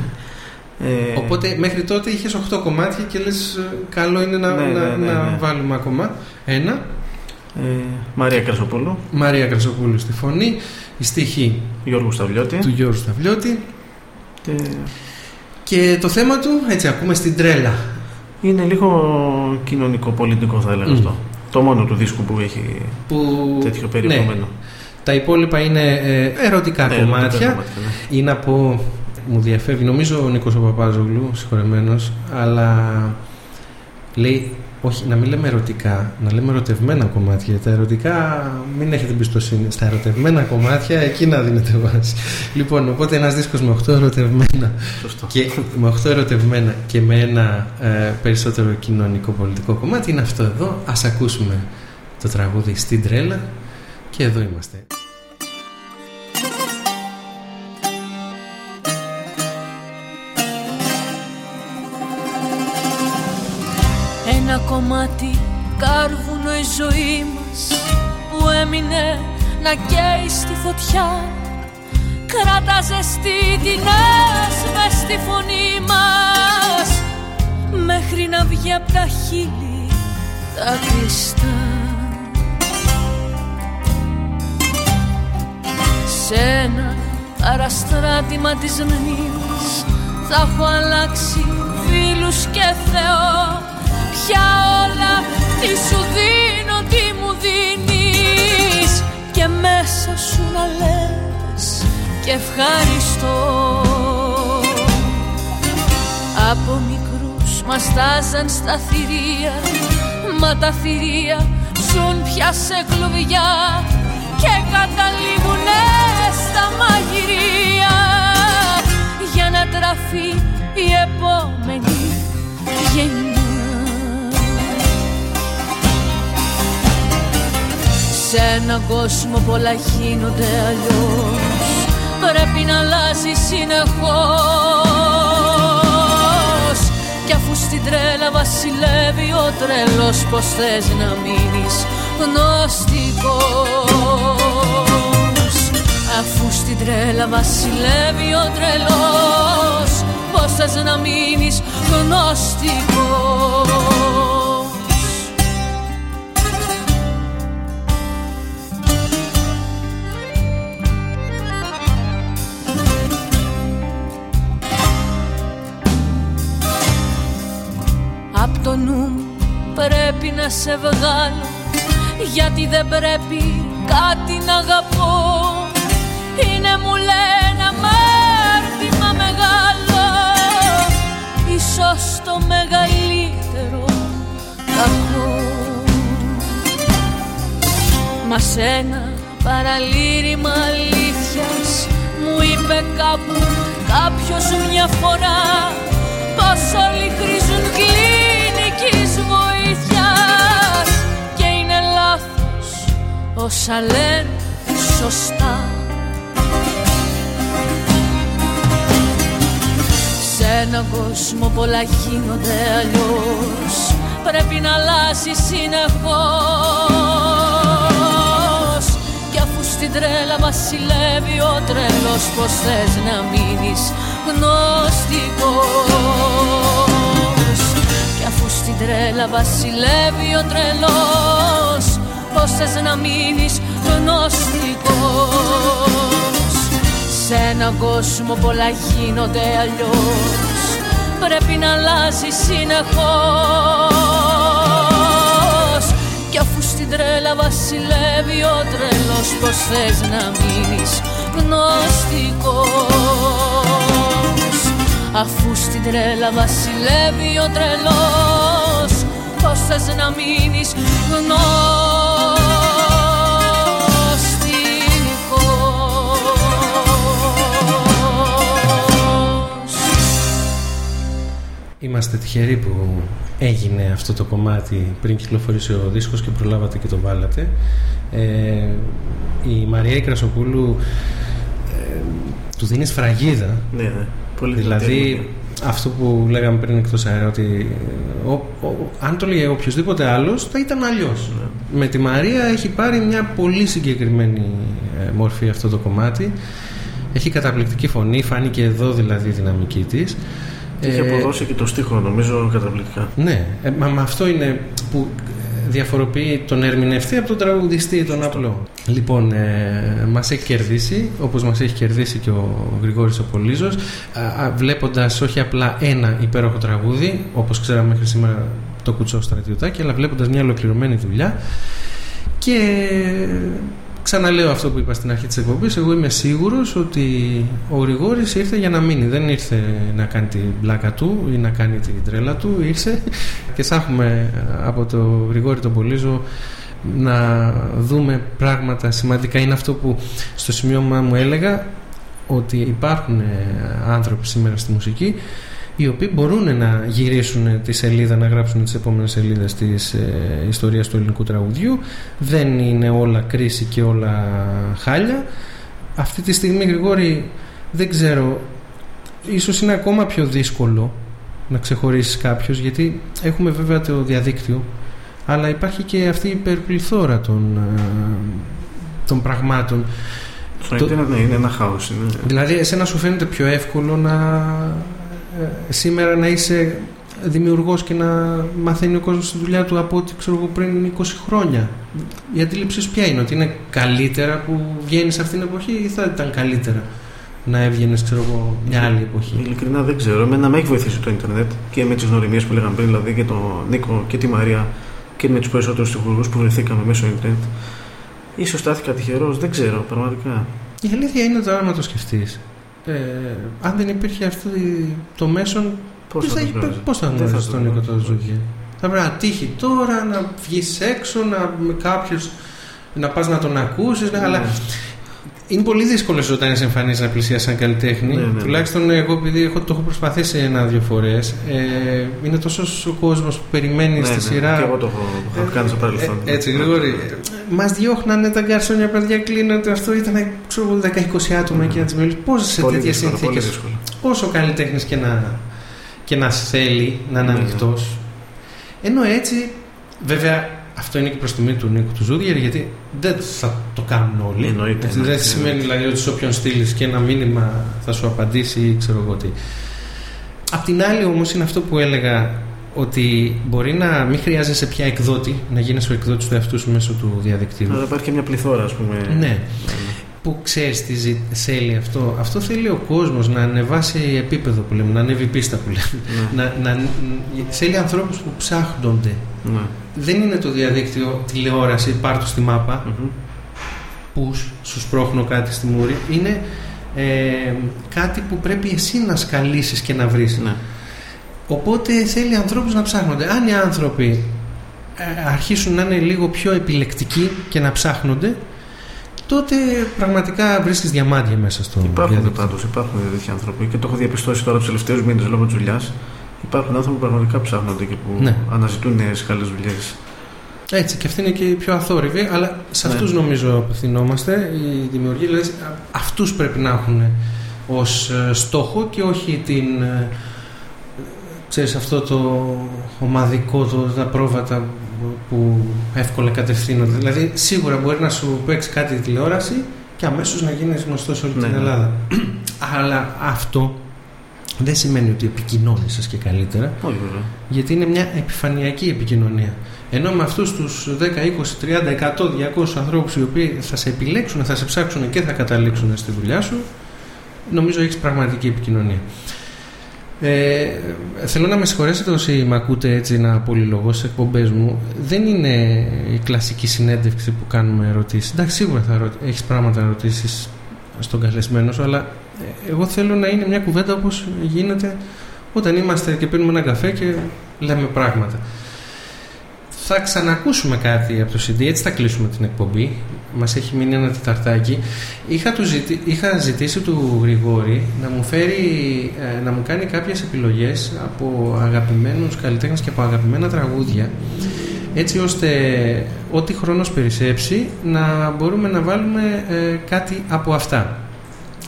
Ε, Οπότε μέχρι τότε είχες 8 κομμάτια και λες ε, καλό είναι να, Ναι, ναι, να, ναι, να ναι. βάλουμε ακόμα ένα. Ε, Μαρία Κρασοπούλου, Μαρία Κρασοπούλου στη φωνή, η στίχη Γιώργου Σταυλιώτη. του Γιώργου Σταυλιώτη Και και το θέμα του, έτσι ακούμε στην τρέλα. είναι λίγο κοινωνικό-πολιτικό θα έλεγα Μμ. αυτό. Το μόνο του δίσκου που έχει Που, τέτοιο περιεχομένο. Ναι, τα υπόλοιπα είναι ε, ερωτικά Ναι, κομμάτια. ερωτικά κομμάτια, ναι. Ή να πω, μου διαφεύγει, νομίζω ο Νίκος ο Παπάζογλου, συγχωρεμένος, αλλά λέει, όχι, να μην λέμε ερωτικά, να λέμε ερωτευμένα κομμάτια. Τα ερωτικά, μην έχετε εμπιστοσύνη. Στα ερωτευμένα κομμάτια, εκεί να δίνετε βάση. Λοιπόν, οπότε ένας δίσκος με 8 ερωτευμένα Σωστό. και με 8 ερωτευμένα και με ένα ε, περισσότερο κοινωνικό-πολιτικό κομμάτι είναι αυτό εδώ. Ας ακούσουμε το τραγούδι στην τρέλα και εδώ είμαστε. Κομμάτι κάρβουνο η ζωή μας που έμεινε να καίει στη φωτιά. Κράτα ζεστή την μες στη φωνή μας μέχρι να βγει απ' τα χείλη τα κλειστά Σ' ένα παραστράτημα της μνήμης θα έχω αλλάξει φίλους και Θεό Πια όλα τι σου δίνω, τι μου δίνεις. Και μέσα σου να λες και ευχαριστώ Από μικρούς μας τάζαν στα θηρία Μα τα θηρία ζουν πια σε κλουβιά. Και καταλήγουνε στα μαγειρία Για να τραφεί η επόμενη γενιά Σε έναν κόσμο πολλά γίνονται αλλιώς. Πρέπει να αλλάζει συνεχώς. Κι αφού στην τρέλα βασιλεύει ο τρελός Πως θες να μείνεις γνωστικός. Αφού στην τρέλα βασιλεύει ο τρελός Πως θες να μείνεις γνωστικός πρέπει να σε βγάλω Γιατί δεν πρέπει κάτι να αγαπώ. Είναι μου λένε αμάρτημα μεγάλο Ίσως το μεγαλύτερο κακό Μα σ' ένα παραλήρημα αλήθειας Μου είπε κάπου κάποιος μια φορά Πως όλοι χρήζουν κλινικής βοήθειας όσα λένε σωστά. Σ' έναν κόσμο πολλά γίνονται αλλιώς. Πρέπει να αλλάζει συνεχώς. Κι αφού στην τρέλα βασιλεύει ο τρελός Πως θες να μείνεις γνωστικός. Κι αφού στην τρέλα βασιλεύει ο τρελός Πως θες να μείνεις γνωστικός. Σ' έναν κόσμο πολλά γίνονται αλλιώς. Πρέπει να αλλάζει συνεχώς. Κι αφού στην τρέλα βασιλεύει ο τρελός Πως θες να μείνεις γνωστικός. Αφού στην τρέλα βασιλεύει ο τρελός Πώς θες να μείνεις γνωστικός Είμαστε τυχεροί που έγινε αυτό το κομμάτι πριν κυκλοφορήσει ο δίσκος και προλάβατε και το βάλατε. Ε, η Μαρία Κρασοπούλου ε, του δίνεις σφραγίδα. Ναι, ναι. Πολύ δηλαδή δυνατή. αυτό που λέγαμε πριν εκτός αέρα ότι ε, ο, ο- αν το λέγε οποιοδήποτε άλλος θα ήταν αλλιώς. Με τη Μαρία έχει πάρει μια πολύ συγκεκριμένη ε, μορφή αυτό το κομμάτι. Έχει καταπληκτική φωνή, φάνηκε εδώ δηλαδή η δυναμική της. Είχε Ε, αποδώσει και το στίχο νομίζω καταπληκτικά. ναι, ε, μα, μα αυτό είναι που ε, διαφοροποιεί τον ερμηνευτή από τον τραγουδιστή, τον απλό. Λοιπόν, ε, μας έχει κερδίσει, όπως μας έχει κερδίσει και ο Γρηγόρης ο Πολύζος, α, α, βλέποντας όχι απλά ένα υπέροχο τραγούδι, όπως ξέραμε μέχρι σήμερα το κουτσό στρατιωτάκι, αλλά βλέποντας μια ολοκληρωμένη δουλειά και ξαναλέω αυτό που είπα στην αρχή της εκπομπής εγώ είμαι σίγουρος ότι ο Γρηγόρης ήρθε για να μείνει. Δεν ήρθε να κάνει την μπλάκα του ή να κάνει την τρέλα του ήρθε και θα έχουμε από το Γρηγόρη τον Πολύζο να δούμε πράγματα σημαντικά. Είναι αυτό που στο σημείωμα μου έλεγα ότι υπάρχουν ε, άνθρωποι σήμερα στη μουσική οι οποίοι μπορούν να γυρίσουν τη σελίδα, να γράψουν τις επόμενες σελίδες της ε, ιστορίας του ελληνικού τραγουδιού. Δεν είναι όλα κρίση και όλα χάλια. Αυτή τη στιγμή, Γρηγόρη, δεν ξέρω, ίσως είναι ακόμα πιο δύσκολο να ξεχωρίσεις κάποιος, γιατί έχουμε βέβαια το διαδίκτυο, αλλά υπάρχει και αυτή η υπερπληθώρα των, ε, των πραγμάτων. Στο Το- Ιντερνετ ναι, είναι ένα χάος. Είναι... Δηλαδή, εσένα σου φαίνεται πιο εύκολο να ε, σήμερα να είσαι δημιουργός και να μαθαίνει ο κόσμος τη δουλειά του από ό,τι ξέρω εγώ πριν 20 χρόνια. Η αντίληψή σου ποια είναι, ότι είναι καλύτερα που βγαίνεις σε αυτήν την εποχή ή θα ήταν καλύτερα να έβγαινες, ξέρω εγώ, μια άλλη εποχή; Ειλικρινά δεν ξέρω. Εμένα με έχει βοηθήσει το Ιντερνετ και με τις γνωριμίες που λέγαμε πριν, δηλαδή και τον Νίκο και τη Μαρία και με τους περισσότερους τυχουργούς που βρεθήκαμε μέσω Ιντερνετ. σω στάθηκα τυχερός, δεν ξέρω πραγματικά. Η αλήθεια είναι τώρα να το σκεφτείς. Ε, αν δεν υπήρχε αυτό η- το μέσον, Πώς πώς θα θα, το γνώριζες; πώς θα Δεν θα γνώριζες το τον Νίκο γνώριζες. Τοζούγια. Θα πρέπει να τύχει τώρα να βγεις έξω, να, με κάποιους, να πας να τον ακούσεις, ναι, αλλά είναι πολύ δύσκολο όταν είσαι εμφανής να πλησιάσεις σαν καλλιτέχνη. Ναι, ναι, ναι. Τουλάχιστον εγώ, επειδή έχω, το έχω προσπαθήσει ένα-δύο φορές, ε, είναι τόσος ο κόσμος που περιμένει Ναι, στη ναι, σειρά. και εγώ το έχω- το έχω κάνει στο παρελθόν. Ε, έτσι, Γρηγόρη. Μας διώχνανε τα γκαρσόνια, παιδιά, κλείνονται. Αυτό ήταν ξέρω, εγώ, 10-20 άτομα εκεί να τι μιλήσει. Πώ σε Πολύ τέτοιες δύσκολο, πολύ συνθήκε, δύσκολο. όσο καλλιτέχνη και να, και να θέλει να είναι Ναι, ναι. ανοιχτός. Ενώ έτσι, βέβαια, αυτό είναι και προς τιμή του Νίκου του Ζούδιερ, γιατί δεν θα το κάνουν όλοι. Εννοείται, Έτσι, εννοείται. δεν σημαίνει δηλαδή ότι σε όποιον στείλεις και ένα μήνυμα θα σου απαντήσει ή ξέρω εγώ τι. Απ' την άλλη όμως είναι αυτό που έλεγα ότι μπορεί να μην χρειάζεσαι πια εκδότη, να γίνεις ο εκδότης του εαυτού σου μέσω του διαδικτύου. Αλλά υπάρχει και μια πληθώρα, ας πούμε. Ναι. Που ξέρεις τι ζη- θέλει αυτό. Αυτό θέλει ο κόσμος να ανεβάσει επίπεδο που λέμε, να ανέβει πίστα που λέμε. Να, να, θέλει ανθρώπους που ψάχνονται. Ναι. Δεν είναι το διαδίκτυο τηλεόραση, πάρ' το στη μάπα, που σου σπρώχνω κάτι στη μούρη. Είναι ε, κάτι που πρέπει εσύ να σκαλίσεις και να βρεις. Ναι. Οπότε θέλει ανθρώπους να ψάχνονται. Αν οι άνθρωποι ε, αρχίσουν να είναι λίγο πιο επιλεκτικοί και να ψάχνονται, τότε πραγματικά βρίσκεις διαμάντια μέσα στο Υπάρχουν διαδίκτυο. πάντως, υπάρχουν τέτοιοι άνθρωποι και το έχω διαπιστώσει τώρα τους τελευταίους μήνες λόγω της δουλειάς. Υπάρχουν άνθρωποι που πραγματικά ψάχνονται και που Ναι. αναζητούν νέες καλές δουλειές. Έτσι, και αυτή είναι και η πιο αθόρυβη, αλλά σε Ναι. αυτούς νομίζω απευθυνόμαστε. Οι δημιουργοί δηλαδή, α- αυτούς πρέπει να έχουν ως ε, στόχο και όχι την, ε, ξέρεις, αυτό το ομαδικό, το, τα πρόβατα που εύκολα κατευθύνονται. Δηλαδή, σίγουρα μπορεί να σου παίξει κάτι η τηλεόραση και αμέσως να γίνεις γνωστός σε όλη Ναι, την ναι. Ελλάδα. αλλά αυτό δεν σημαίνει ότι επικοινώνησες και καλύτερα. Όχι βέβαια. Γιατί είναι μια επιφανειακή επικοινωνία. Ενώ με αυτούς τους 10, 20, 30, 100, 200 ανθρώπους οι οποίοι θα σε επιλέξουν, θα σε ψάξουν και θα καταλήξουν στη δουλειά σου, νομίζω έχεις πραγματική επικοινωνία. Ε, θέλω να με συγχωρέσετε όσοι με ακούτε έτσι να πολυλογώ σε εκπομπές μου. Δεν είναι η κλασική συνέντευξη που κάνουμε ερωτήσεις. Εντάξει, σίγουρα θα ρωτήσεις, έχεις πράγματα να ρωτήσεις στον καλεσμένο σου, αλλά ε, εγώ θέλω να είναι μια κουβέντα όπως γίνεται όταν είμαστε και πίνουμε ένα καφέ και λέμε πράγματα. Θα ξανακούσουμε κάτι από το CD, έτσι θα κλείσουμε την εκπομπή. Μας έχει μείνει ένα τεταρτάκι. Είχα, του ζητη... Είχα ζητήσει του Γρηγόρη να μου, φέρει, ε, να μου κάνει κάποιες επιλογές από αγαπημένους καλλιτέχνες και από αγαπημένα τραγούδια έτσι ώστε ό,τι χρόνος περισσέψει να μπορούμε να βάλουμε ε, κάτι από αυτά.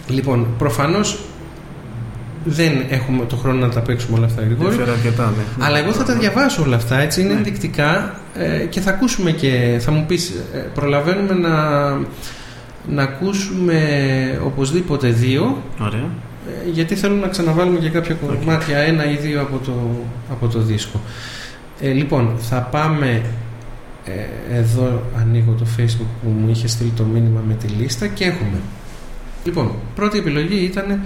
Λοιπόν, προφανώς δεν έχουμε το χρόνο να τα παίξουμε όλα αυτά γρήγορα. αρκετά, ναι. Αλλά εγώ θα τα διαβάσω όλα αυτά, έτσι είναι ενδεικτικά ε, και θα ακούσουμε και θα μου πεις, ε, προλαβαίνουμε να, να ακούσουμε οπωσδήποτε δύο. Ωραία. ε, γιατί θέλω να ξαναβάλουμε και κάποια κομμάτια, ένα ή δύο από το, από το δίσκο. Ε, λοιπόν, θα πάμε ε, εδώ ανοίγω το facebook που μου είχε στείλει το μήνυμα με τη λίστα και έχουμε. Λοιπόν, πρώτη επιλογή ήταν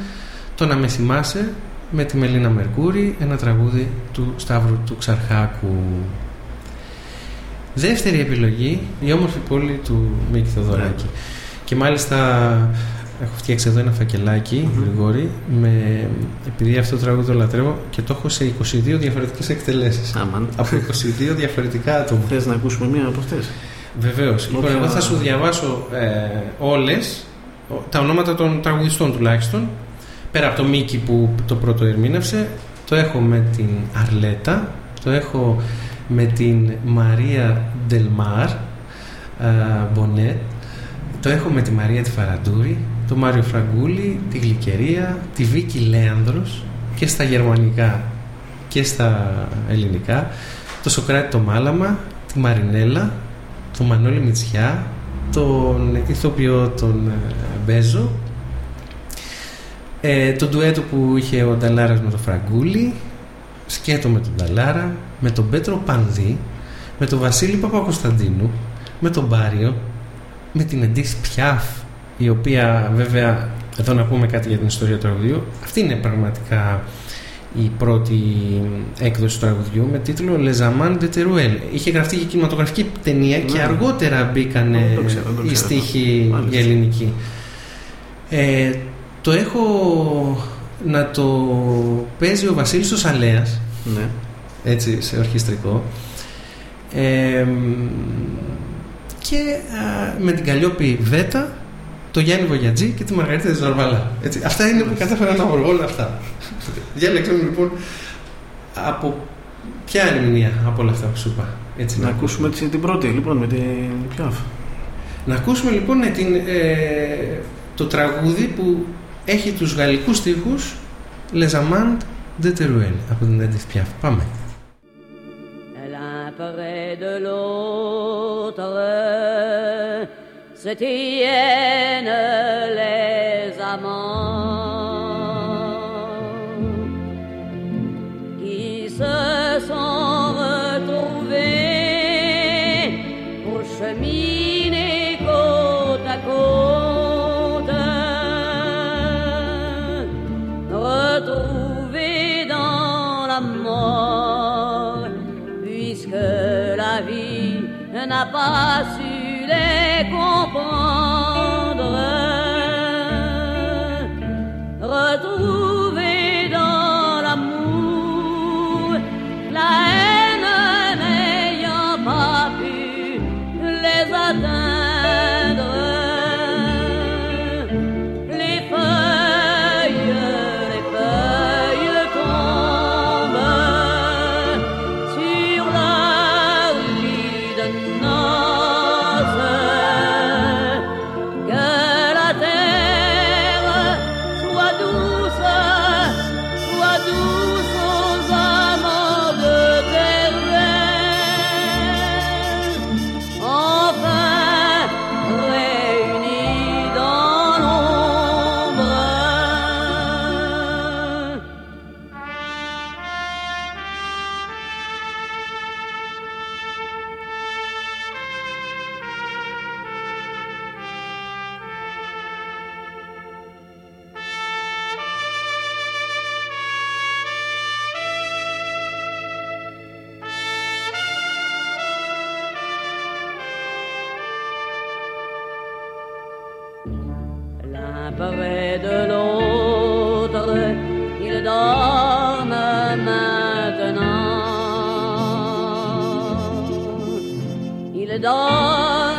το να με θυμάσαι με τη Μελίνα Μερκούρη, ένα τραγούδι του Σταύρου του Ξαρχάκου. Δεύτερη επιλογή, η όμορφη πόλη του Μίκη Θοδωράκη. Και μάλιστα έχω φτιάξει εδώ ένα φακελάκι, Γρηγόρη, με, επειδή αυτό το τραγούδι το λατρεύω και το έχω σε 22 διαφορετικές εκτελέσεις. Αμάν. Από 22 διαφορετικά άτομα. Θες να ακούσουμε μία από αυτές; Βεβαίως. Λοιπόν, Όποια- εγώ θα σου διαβάσω ε, όλες, ο- τα ονόματα των τραγουδιστών τουλάχιστον, πέρα από το Μίκη που το πρώτο ερμήνευσε, το έχω με την Αρλέτα, το έχω με την Μαρία Ντελμάρ Μπονέτ, το έχω με τη Μαρία τη Φαραντούρη, το Μάριο Φραγκούλη, τη Γλυκερία, τη Βίκη Λέανδρος και στα γερμανικά και στα ελληνικά, το Σοκράτη το Μάλαμα, τη Μαρινέλα, τον Μανώλη Μητσιά, τον ηθοποιό τον ε, Μπέζο, ε, το ντουέτο που είχε ο Νταλάρας με τον Φραγκούλη, σκέτο με τον Νταλάρα, με τον Πέτρο Πανδί, με τον Βασίλη Παπακοσταντίνου, με τον Μπάριο, με την Εντίς Πιάφ, η οποία βέβαια, εδώ να πούμε κάτι για την ιστορία του τραγουδιού, αυτή είναι πραγματικά η πρώτη έκδοση του τραγουδιού με τίτλο Les Amants de Teruel. Είχε γραφτεί και κινηματογραφική ταινία και Ναι. αργότερα μπήκαν Δεν το ξέρω, δεν το οι ξέρω στίχοι αυτό. οι ελληνικοί. Ε, το έχω να το παίζει ο Βασίλης ο Σαλέας Ναι. έτσι σε ορχιστρικό ε, και α, με την Καλλιόπη Βέτα το Γιάννη Βογιατζή και τη Μαργαρίτα Ζαρβαλά. Έτσι, αυτά είναι που κατάφερα να βρω όλα αυτά. Διάλεξα μου λοιπόν από ποια ερμηνεία από όλα αυτά που σου είπα. Έτσι, Να ακούσουμε έτσι την πρώτη, λοιπόν, με την Πιάφ. Να ακούσουμε λοιπόν ε, την, ε, το τραγούδι που έχει τους γαλλικούς στίχους Les Amants de Teruel από την Edith Piaf. Πάμε. l'un près de l'autre se tiennent les amants pas su les comprendre.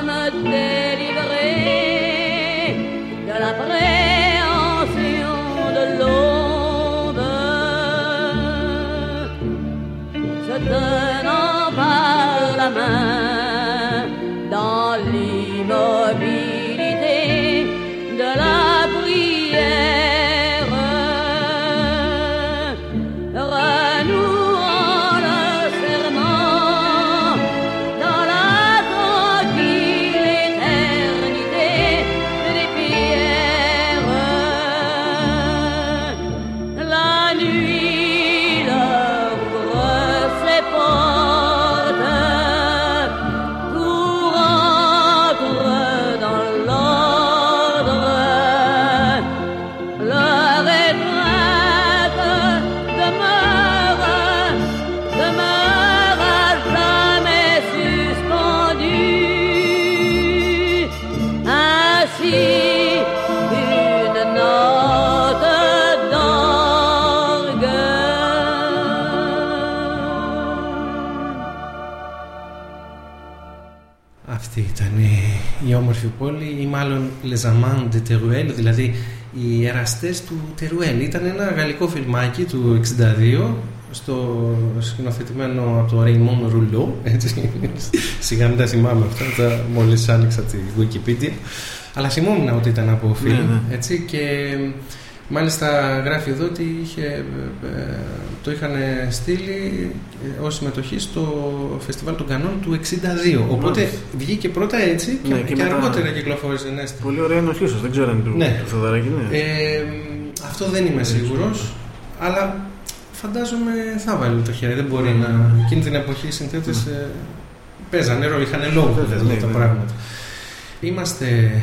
me délivrer de la vraie. Les Amants de Teruel, δηλαδή οι εραστές του Τερουέλ. Ήταν ένα γαλλικό φιλμάκι του 62 στο σκηνοθετημένο από τον Raymond Rouleau έτσι, σιγά μην τα θυμάμαι αυτά τα, μόλις άνοιξα τη Wikipedia αλλά θυμόμουν ότι ήταν από φιλμ Ναι, ναι. έτσι και μάλιστα γράφει εδώ ότι είχε, ε, ε, το είχαν στείλει ε, ως συμμετοχή στο φεστιβάλ των Κανών του 62 οπότε Μάλιστα. βγήκε πρώτα έτσι και, Ναι, και, και μετά- αργότερα κυκλοφόρησε ναι, Πολύ ωραία ενοχή σας, δεν ξέρω αν του, Ναι. του Θεοδωράκη, ναι. ε, αυτό δεν είμαι σίγουρος αλλά φαντάζομαι θα βάλει το χέρι δεν μπορεί να εκείνη την εποχή οι συνθέτες ε, παίζανε ρόλο, είχαν λόγο Βέβαια, δηλαδή, ναι, τα ναι. πράγματα είμαστε ε,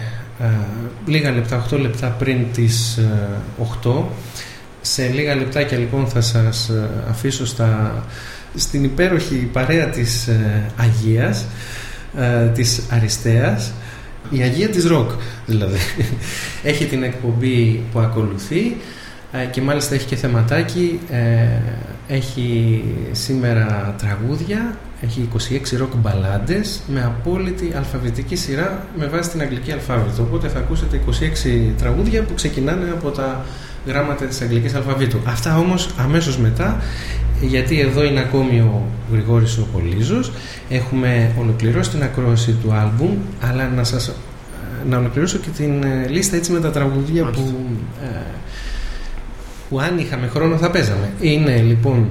λίγα λεπτά, 8 λεπτά πριν τις ε, 8 σε λίγα λεπτάκια λοιπόν θα σας ε, αφήσω στα, στην υπέροχη παρέα της ε, Αγίας ε, της Αριστείας η Αγία της Ροκ δηλαδή. Έχει την εκπομπή που ακολουθεί ε, και μάλιστα έχει και θεματάκι ε, έχει σήμερα τραγούδια έχει 26 ροκ μπαλάντες με απόλυτη αλφαβητική σειρά με βάση την αγγλική αλφάβητο. Οπότε θα ακούσετε 26 τραγούδια που ξεκινάνε από τα γράμματα της αγγλικής αλφαβήτου. Αυτά όμως αμέσως μετά γιατί εδώ είναι ακόμη ο Γρηγόρης ο Πολύζος έχουμε ολοκληρώσει την ακρόαση του άλμπουμ αλλά να σας να ολοκληρώσω και την ε, λίστα έτσι με τα τραγουδία που, ε, που αν είχαμε χρόνο θα παίζαμε. Είναι λοιπόν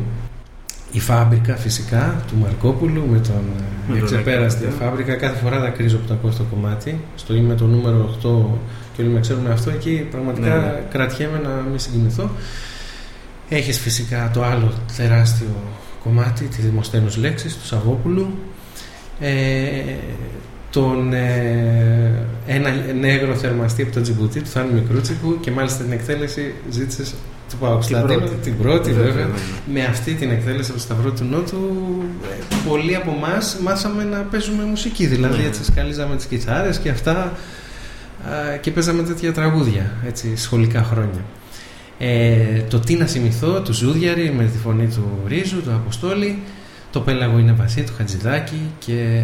η φάμπρικα φυσικά του Μαρκόπουλου με τον Με ε, τον εξεπέραστη Ρακέτη. φάμπρικα. Κάθε φορά δακρύζω που το ακούω στο κομμάτι. Στο είμαι το νούμερο 8 και όλοι με ξέρουμε αυτό. Εκεί πραγματικά Ναι, ναι. κρατιέμαι να μην συγκινηθώ. Έχεις φυσικά το άλλο τεράστιο κομμάτι, τη Δημοσθένους Λέξης του Σαββόπουλου. Ε, τον ε, ένα νέγρο θερμαστή από το Τζιμπουτί του Θάνου Μικρούτσικου και μάλιστα την εκτέλεση ζήτησες του Παοξλαντίνου πρώτη. την πρώτη Βέβαια, βέβαια βέβαια. με αυτή την εκτέλεση από το Σταυρό του Νότου ε, πολλοί από εμάς μάθαμε να παίζουμε μουσική δηλαδή Ναι. έτσι σκαλίζαμε τις κιθάρες και αυτά α, και παίζαμε τέτοια τραγούδια έτσι σχολικά χρόνια ε, το Τι να θυμηθώ του Ζούδιαρη με τη φωνή του Ρίζου, του Αποστόλη το Πέλαγο είναι βασί του Χατζηδάκη και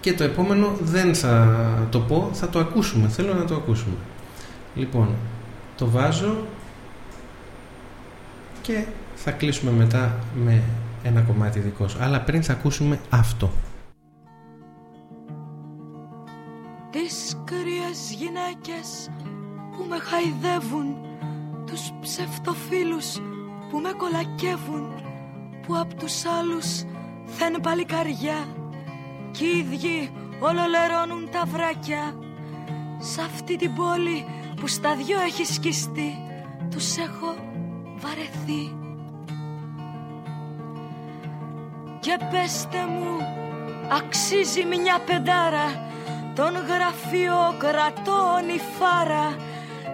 και το επόμενο δεν θα το πω, θα το ακούσουμε. Θέλω να το ακούσουμε. Λοιπόν, το βάζω και θα κλείσουμε μετά με ένα κομμάτι δικός σου. Αλλά πριν θα ακούσουμε αυτό. Τις κρύες γυναίκες που με χαϊδεύουν Τους ψευτοφίλους που με κολακεύουν Που απ' τους άλλους θεν παλικαριά Κι οι ίδιοι ολολερώνουν τα βράκια Σ' αυτή την πόλη που στα δυο έχει σκιστεί Τους έχω βαρεθεί. Και πέστε μου αξίζει μια πεντάρα Τον γραφειοκρατών η φάρα.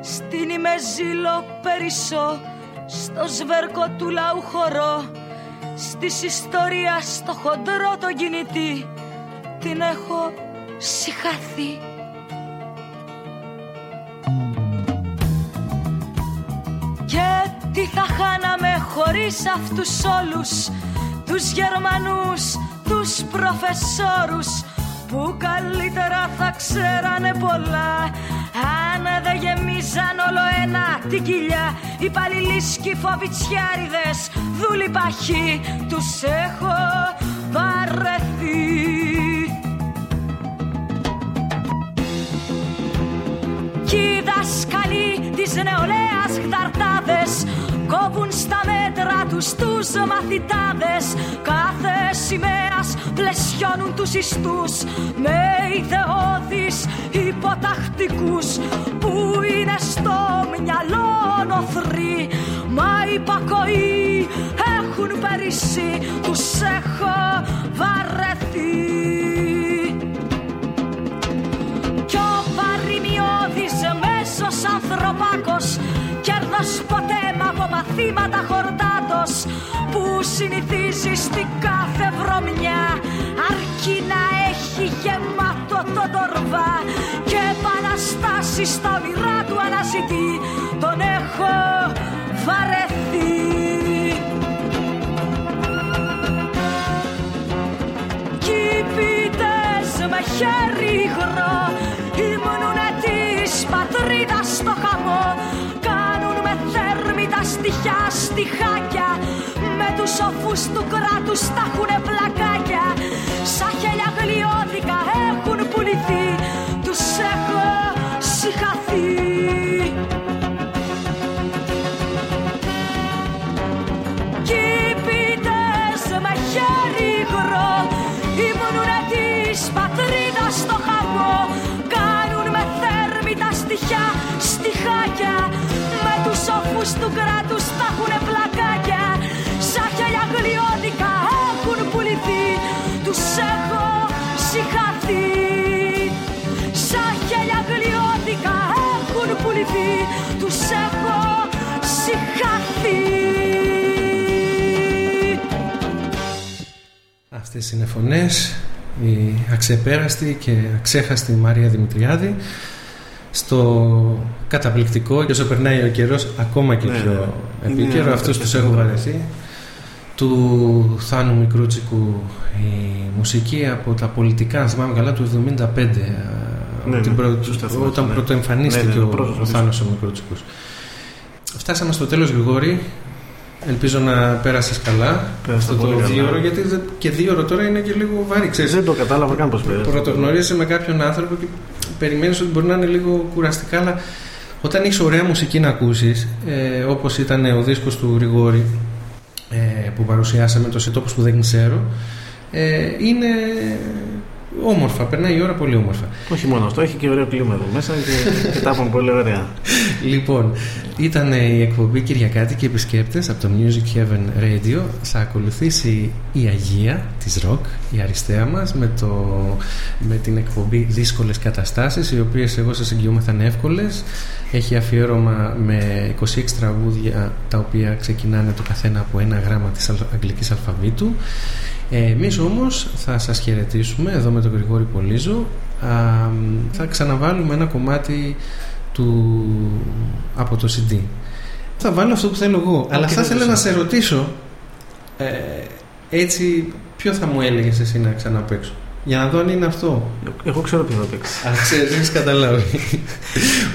Στην ημεζήλο περισσό Στο σβέρκο του λαού χορό. Στις ιστορία στο χοντρό το κινητή Την έχω συχαθεί χωρίς αυτούς όλους τους Γερμανούς, τους προφεσόρους που καλύτερα θα ξέρανε πολλά. Αν δεν γεμίζαν όλο ένα την κοιλιά οι παλιλίσκοι φοβιτσιάριδες δούλοι παχοί τους έχω βαρεθεί Κι οι δάσκαλοι της νεολαίας χταρτάδες Κόβουν στα μέτρα τους τους μαθητάδες. Κάθε σημαίας πλαισιώνουν τους ιστούς Με ιδεώδεις υποτακτικούς Που είναι στο μυαλό νοθροί. Μα υπακοή έχουν περισσεί Τους έχω βαρεθεί παρημιώδης μέσος ανθρωπάκος Κέρδος ποτέ μ' από μαθήματα χορτάτος Που συνηθίζεις στην κάθε βρωμιά. Αρκεί να έχει γεμάτο το τορβά Και επαναστάσεις στα όνειρά του αναζητεί. Τον έχω βαρεθεί. Κήπητες με χέρι υγρό Ήμουνουνε της πατρίδας στο χαμό. Κάνουν με θέρμη τα στοιχιά στιχάκια Με τους σοφούς του κράτους τα έχουνε πλακάκια. Σαν χέλια γλιώδικα έχουν πουληθεί του κράτους τα έχουνε πλακάκια. Σαν χέλια γλιώδικα έχουν πουληθεί. Τους έχω συχαθεί Σαν χέλια γλιώδικα έχουν πουληθεί. Τους έχω συχαθεί Αυτές είναι φωνές, η αξεπέραστη και αξέχαστη Μαρία Δημητριάδη στο καταπληκτικό και όσο περνάει ο καιρός ακόμα και Ναι, πιο ναι. επίκαιρο, Είναι αυτούς τους αρκετά έχω ωραία. βαρεθεί του Θάνου Μικρούτσικου η μουσική από τα πολιτικά, αν θυμάμαι καλά, του 75 Ναι, ναι, την ναι, προ... σωστά θυμάσαι, όταν ναι. πρωτοεμφανίστηκε Ναι, ναι, ναι, ο, πρώτος ο ο Θάνος ο Μικρούτσικος Φτάσαμε στο τέλος Γρηγόρη Ελπίζω να πέρασες καλά Πέρασα αυτό το πολύ καλά. δύο ώρο γιατί δεν- και δύο ώρο τώρα είναι και λίγο βαρύ ξέρεις. Δεν το κατάλαβα καν πώς πέρασε. Πρωτογνωρίζεσαι με κάποιον άνθρωπο και περιμένεις ότι μπορεί να είναι λίγο κουραστικά αλλά όταν έχεις ωραία μουσική να ακούσεις ε, όπως ήταν ο δίσκος του Γρηγόρη ε, που παρουσιάσαμε το σε τόπους που δεν ξέρω ε, είναι όμορφα, περνάει η ώρα πολύ όμορφα Όχι μόνο αυτό, έχει και ωραίο κλίμα εδώ μέσα και, και τα είπαμε πολύ ωραία. Λοιπόν, ήταν η εκπομπή Κυριακάτικοι επισκέπτες από το Music Heaven Radio. Θα ακολουθήσει η Αγία της Rock, η αριστεία μας, με, το, με την εκπομπή Δύσκολες Καταστάσεις, οι οποίες εγώ σας εγγυώμαι θα είναι εύκολες. Έχει αφιέρωμα με 26 τραγούδια, τα οποία ξεκινάνε το καθένα από ένα γράμμα της αλ- αγγλικής αλφαβήτου. Ε, εμείς όμως θα σας χαιρετήσουμε εδώ με τον Γρηγόρη Πολύζο. Α, θα ξαναβάλουμε ένα κομμάτι του, από το CD. Θα βάλω αυτό που θέλω εγώ. Αλλά θα ήθελα να σε ρωτήσω ε, έτσι ποιο θα μου έλεγες εσύ να ξαναπαίξω; Για να δω αν είναι αυτό. Εγώ ξέρω ποιο θα παίξει. Α, ξέρεις, έχεις καταλάβει.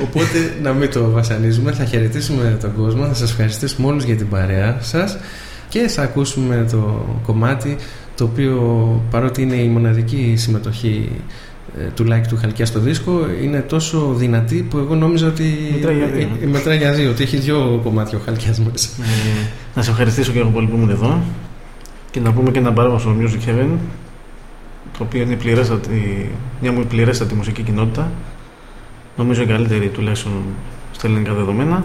Οπότε να μην το βασανίζουμε. Θα χαιρετήσουμε τον κόσμο. Θα σας ευχαριστήσουμε όλους για την παρέα σας και θα ακούσουμε το κομμάτι το οποίο παρότι είναι η μοναδική συμμετοχή ε, του Λάκη του Χαλκιά στο δίσκο είναι τόσο δυνατή που εγώ νόμιζα ότι Μετράει για δύο. ε, ε, μετράει για δύο ότι έχει δύο κομμάτια ο Χαλκιάς μέσα Ε, να σε ευχαριστήσω και εγώ πολύ που ήμουν εδώ και να πούμε και ένα μπράβο στο Music Heaven το οποίο είναι πληρέστατη, μια μου πληρέστατη μουσική κοινότητα νομίζω η καλύτερη τουλάχιστον στα ελληνικά δεδομένα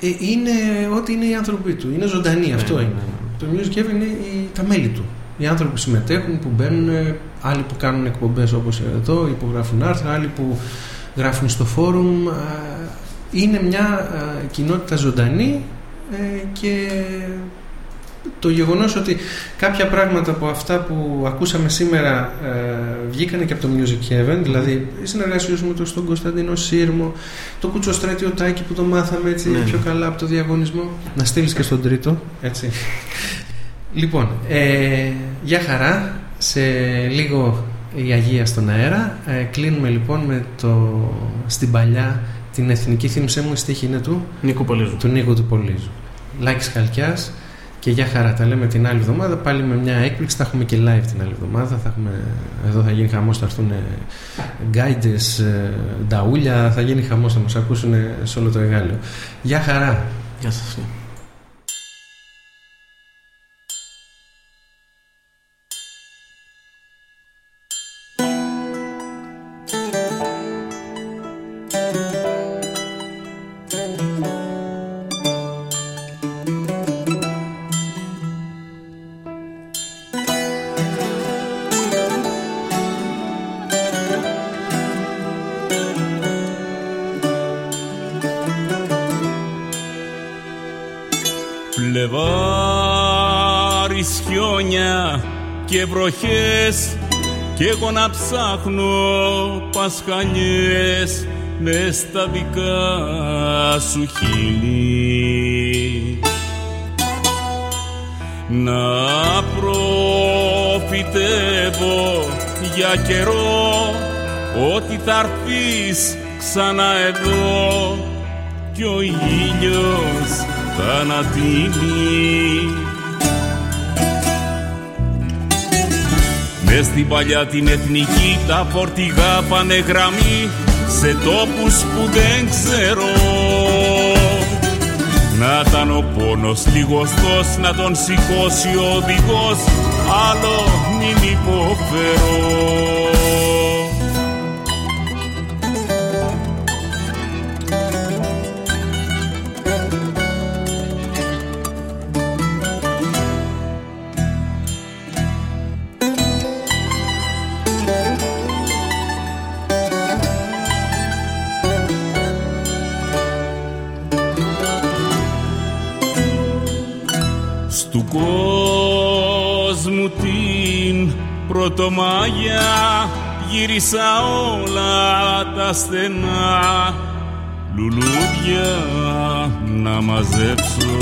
Ε, είναι ό,τι είναι οι άνθρωποι του. Είναι ζωντανή, αυτό ναι, είναι. Το Music Heaven είναι οι- τα μέλη του. Οι άνθρωποι που συμμετέχουν, που μπαίνουν, ε, άλλοι που κάνουν εκπομπές όπως εδώ, υπογράφουν άρθρα, άλλοι που γράφουν στο φόρουμ. Α, Είναι μια α, κοινότητα ζωντανή ε, και το γεγονός ότι κάποια πράγματα από αυτά που ακούσαμε σήμερα ε, βγήκανε και από το Music Heaven, δηλαδή η συνεργασία με τον στον Κωνσταντίνο Σύρμο, το Κούτσο Στρατιωτάκι που το μάθαμε έτσι Ναι. πιο καλά από το διαγωνισμό. Να στείλεις και στον τρίτο, έτσι. Λοιπόν, ε, για χαρά, σε λίγο η Αγία στον αέρα. Ε, κλείνουμε λοιπόν με το στην παλιά την εθνική θύμησέ μου, η στίχη είναι του Νίκου Πολύζου. του Νίκου του Πολύζου. Λάκης Χαλκιάς και για χαρά τα λέμε την άλλη εβδομάδα πάλι με μια έκπληξη θα έχουμε και live την άλλη εβδομάδα θα έχουμε, εδώ θα γίνει χαμός θα έρθουν γκάιντες, ε, νταούλια θα γίνει χαμός θα μας ακούσουν σε όλο το εγάλιο για χαρά Γεια σας. Κι εγώ να ψάχνω πασχαλιές μες στα δικά σου χείλη. Να προφητεύω για καιρό ότι θα έρθεις ξανά εδώ κι ο ήλιος θα ανατείνει Μες στην παλιά την εθνική τα φορτηγά πάνε γραμμή σε τόπους που δεν ξέρω. Να ήταν ο πόνος λιγοστός να τον σηκώσει ο οδηγός άλλο μην υποφέρω πρωτομάγια γύρισα όλα τα στενά. Λουλούδια να μαζέψω.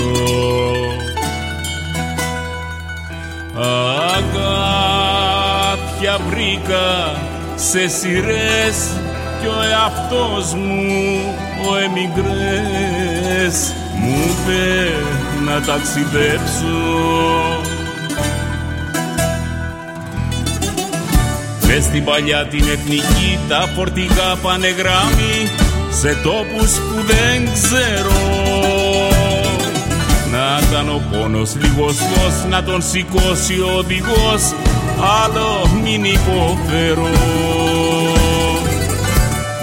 Αγάπια βρήκα σε σειρές κι ο εαυτός μου ο εμιγρές. Μου είπε να ταξιδέψω Μες στην παλιά την εθνική τα φορτηγά πάνε γράμμη σε τόπους που δεν ξέρω. Να ήταν ο πόνος λιγοστός να τον σηκώσει ο οδηγός άλλο μην υποφέρω.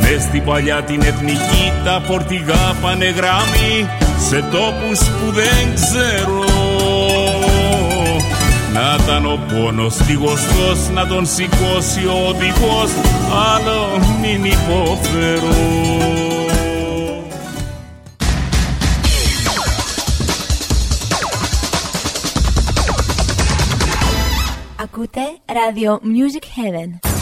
Μες στην παλιά την εθνική τα φορτηγά πάνε γράμμη σε τόπους που δεν ξέρω να ήταν ο πόνος λιγοστός να τον σηκώσει ο οδηγός άλλο μην υποφέρω Ακούτε Radio Music Heaven.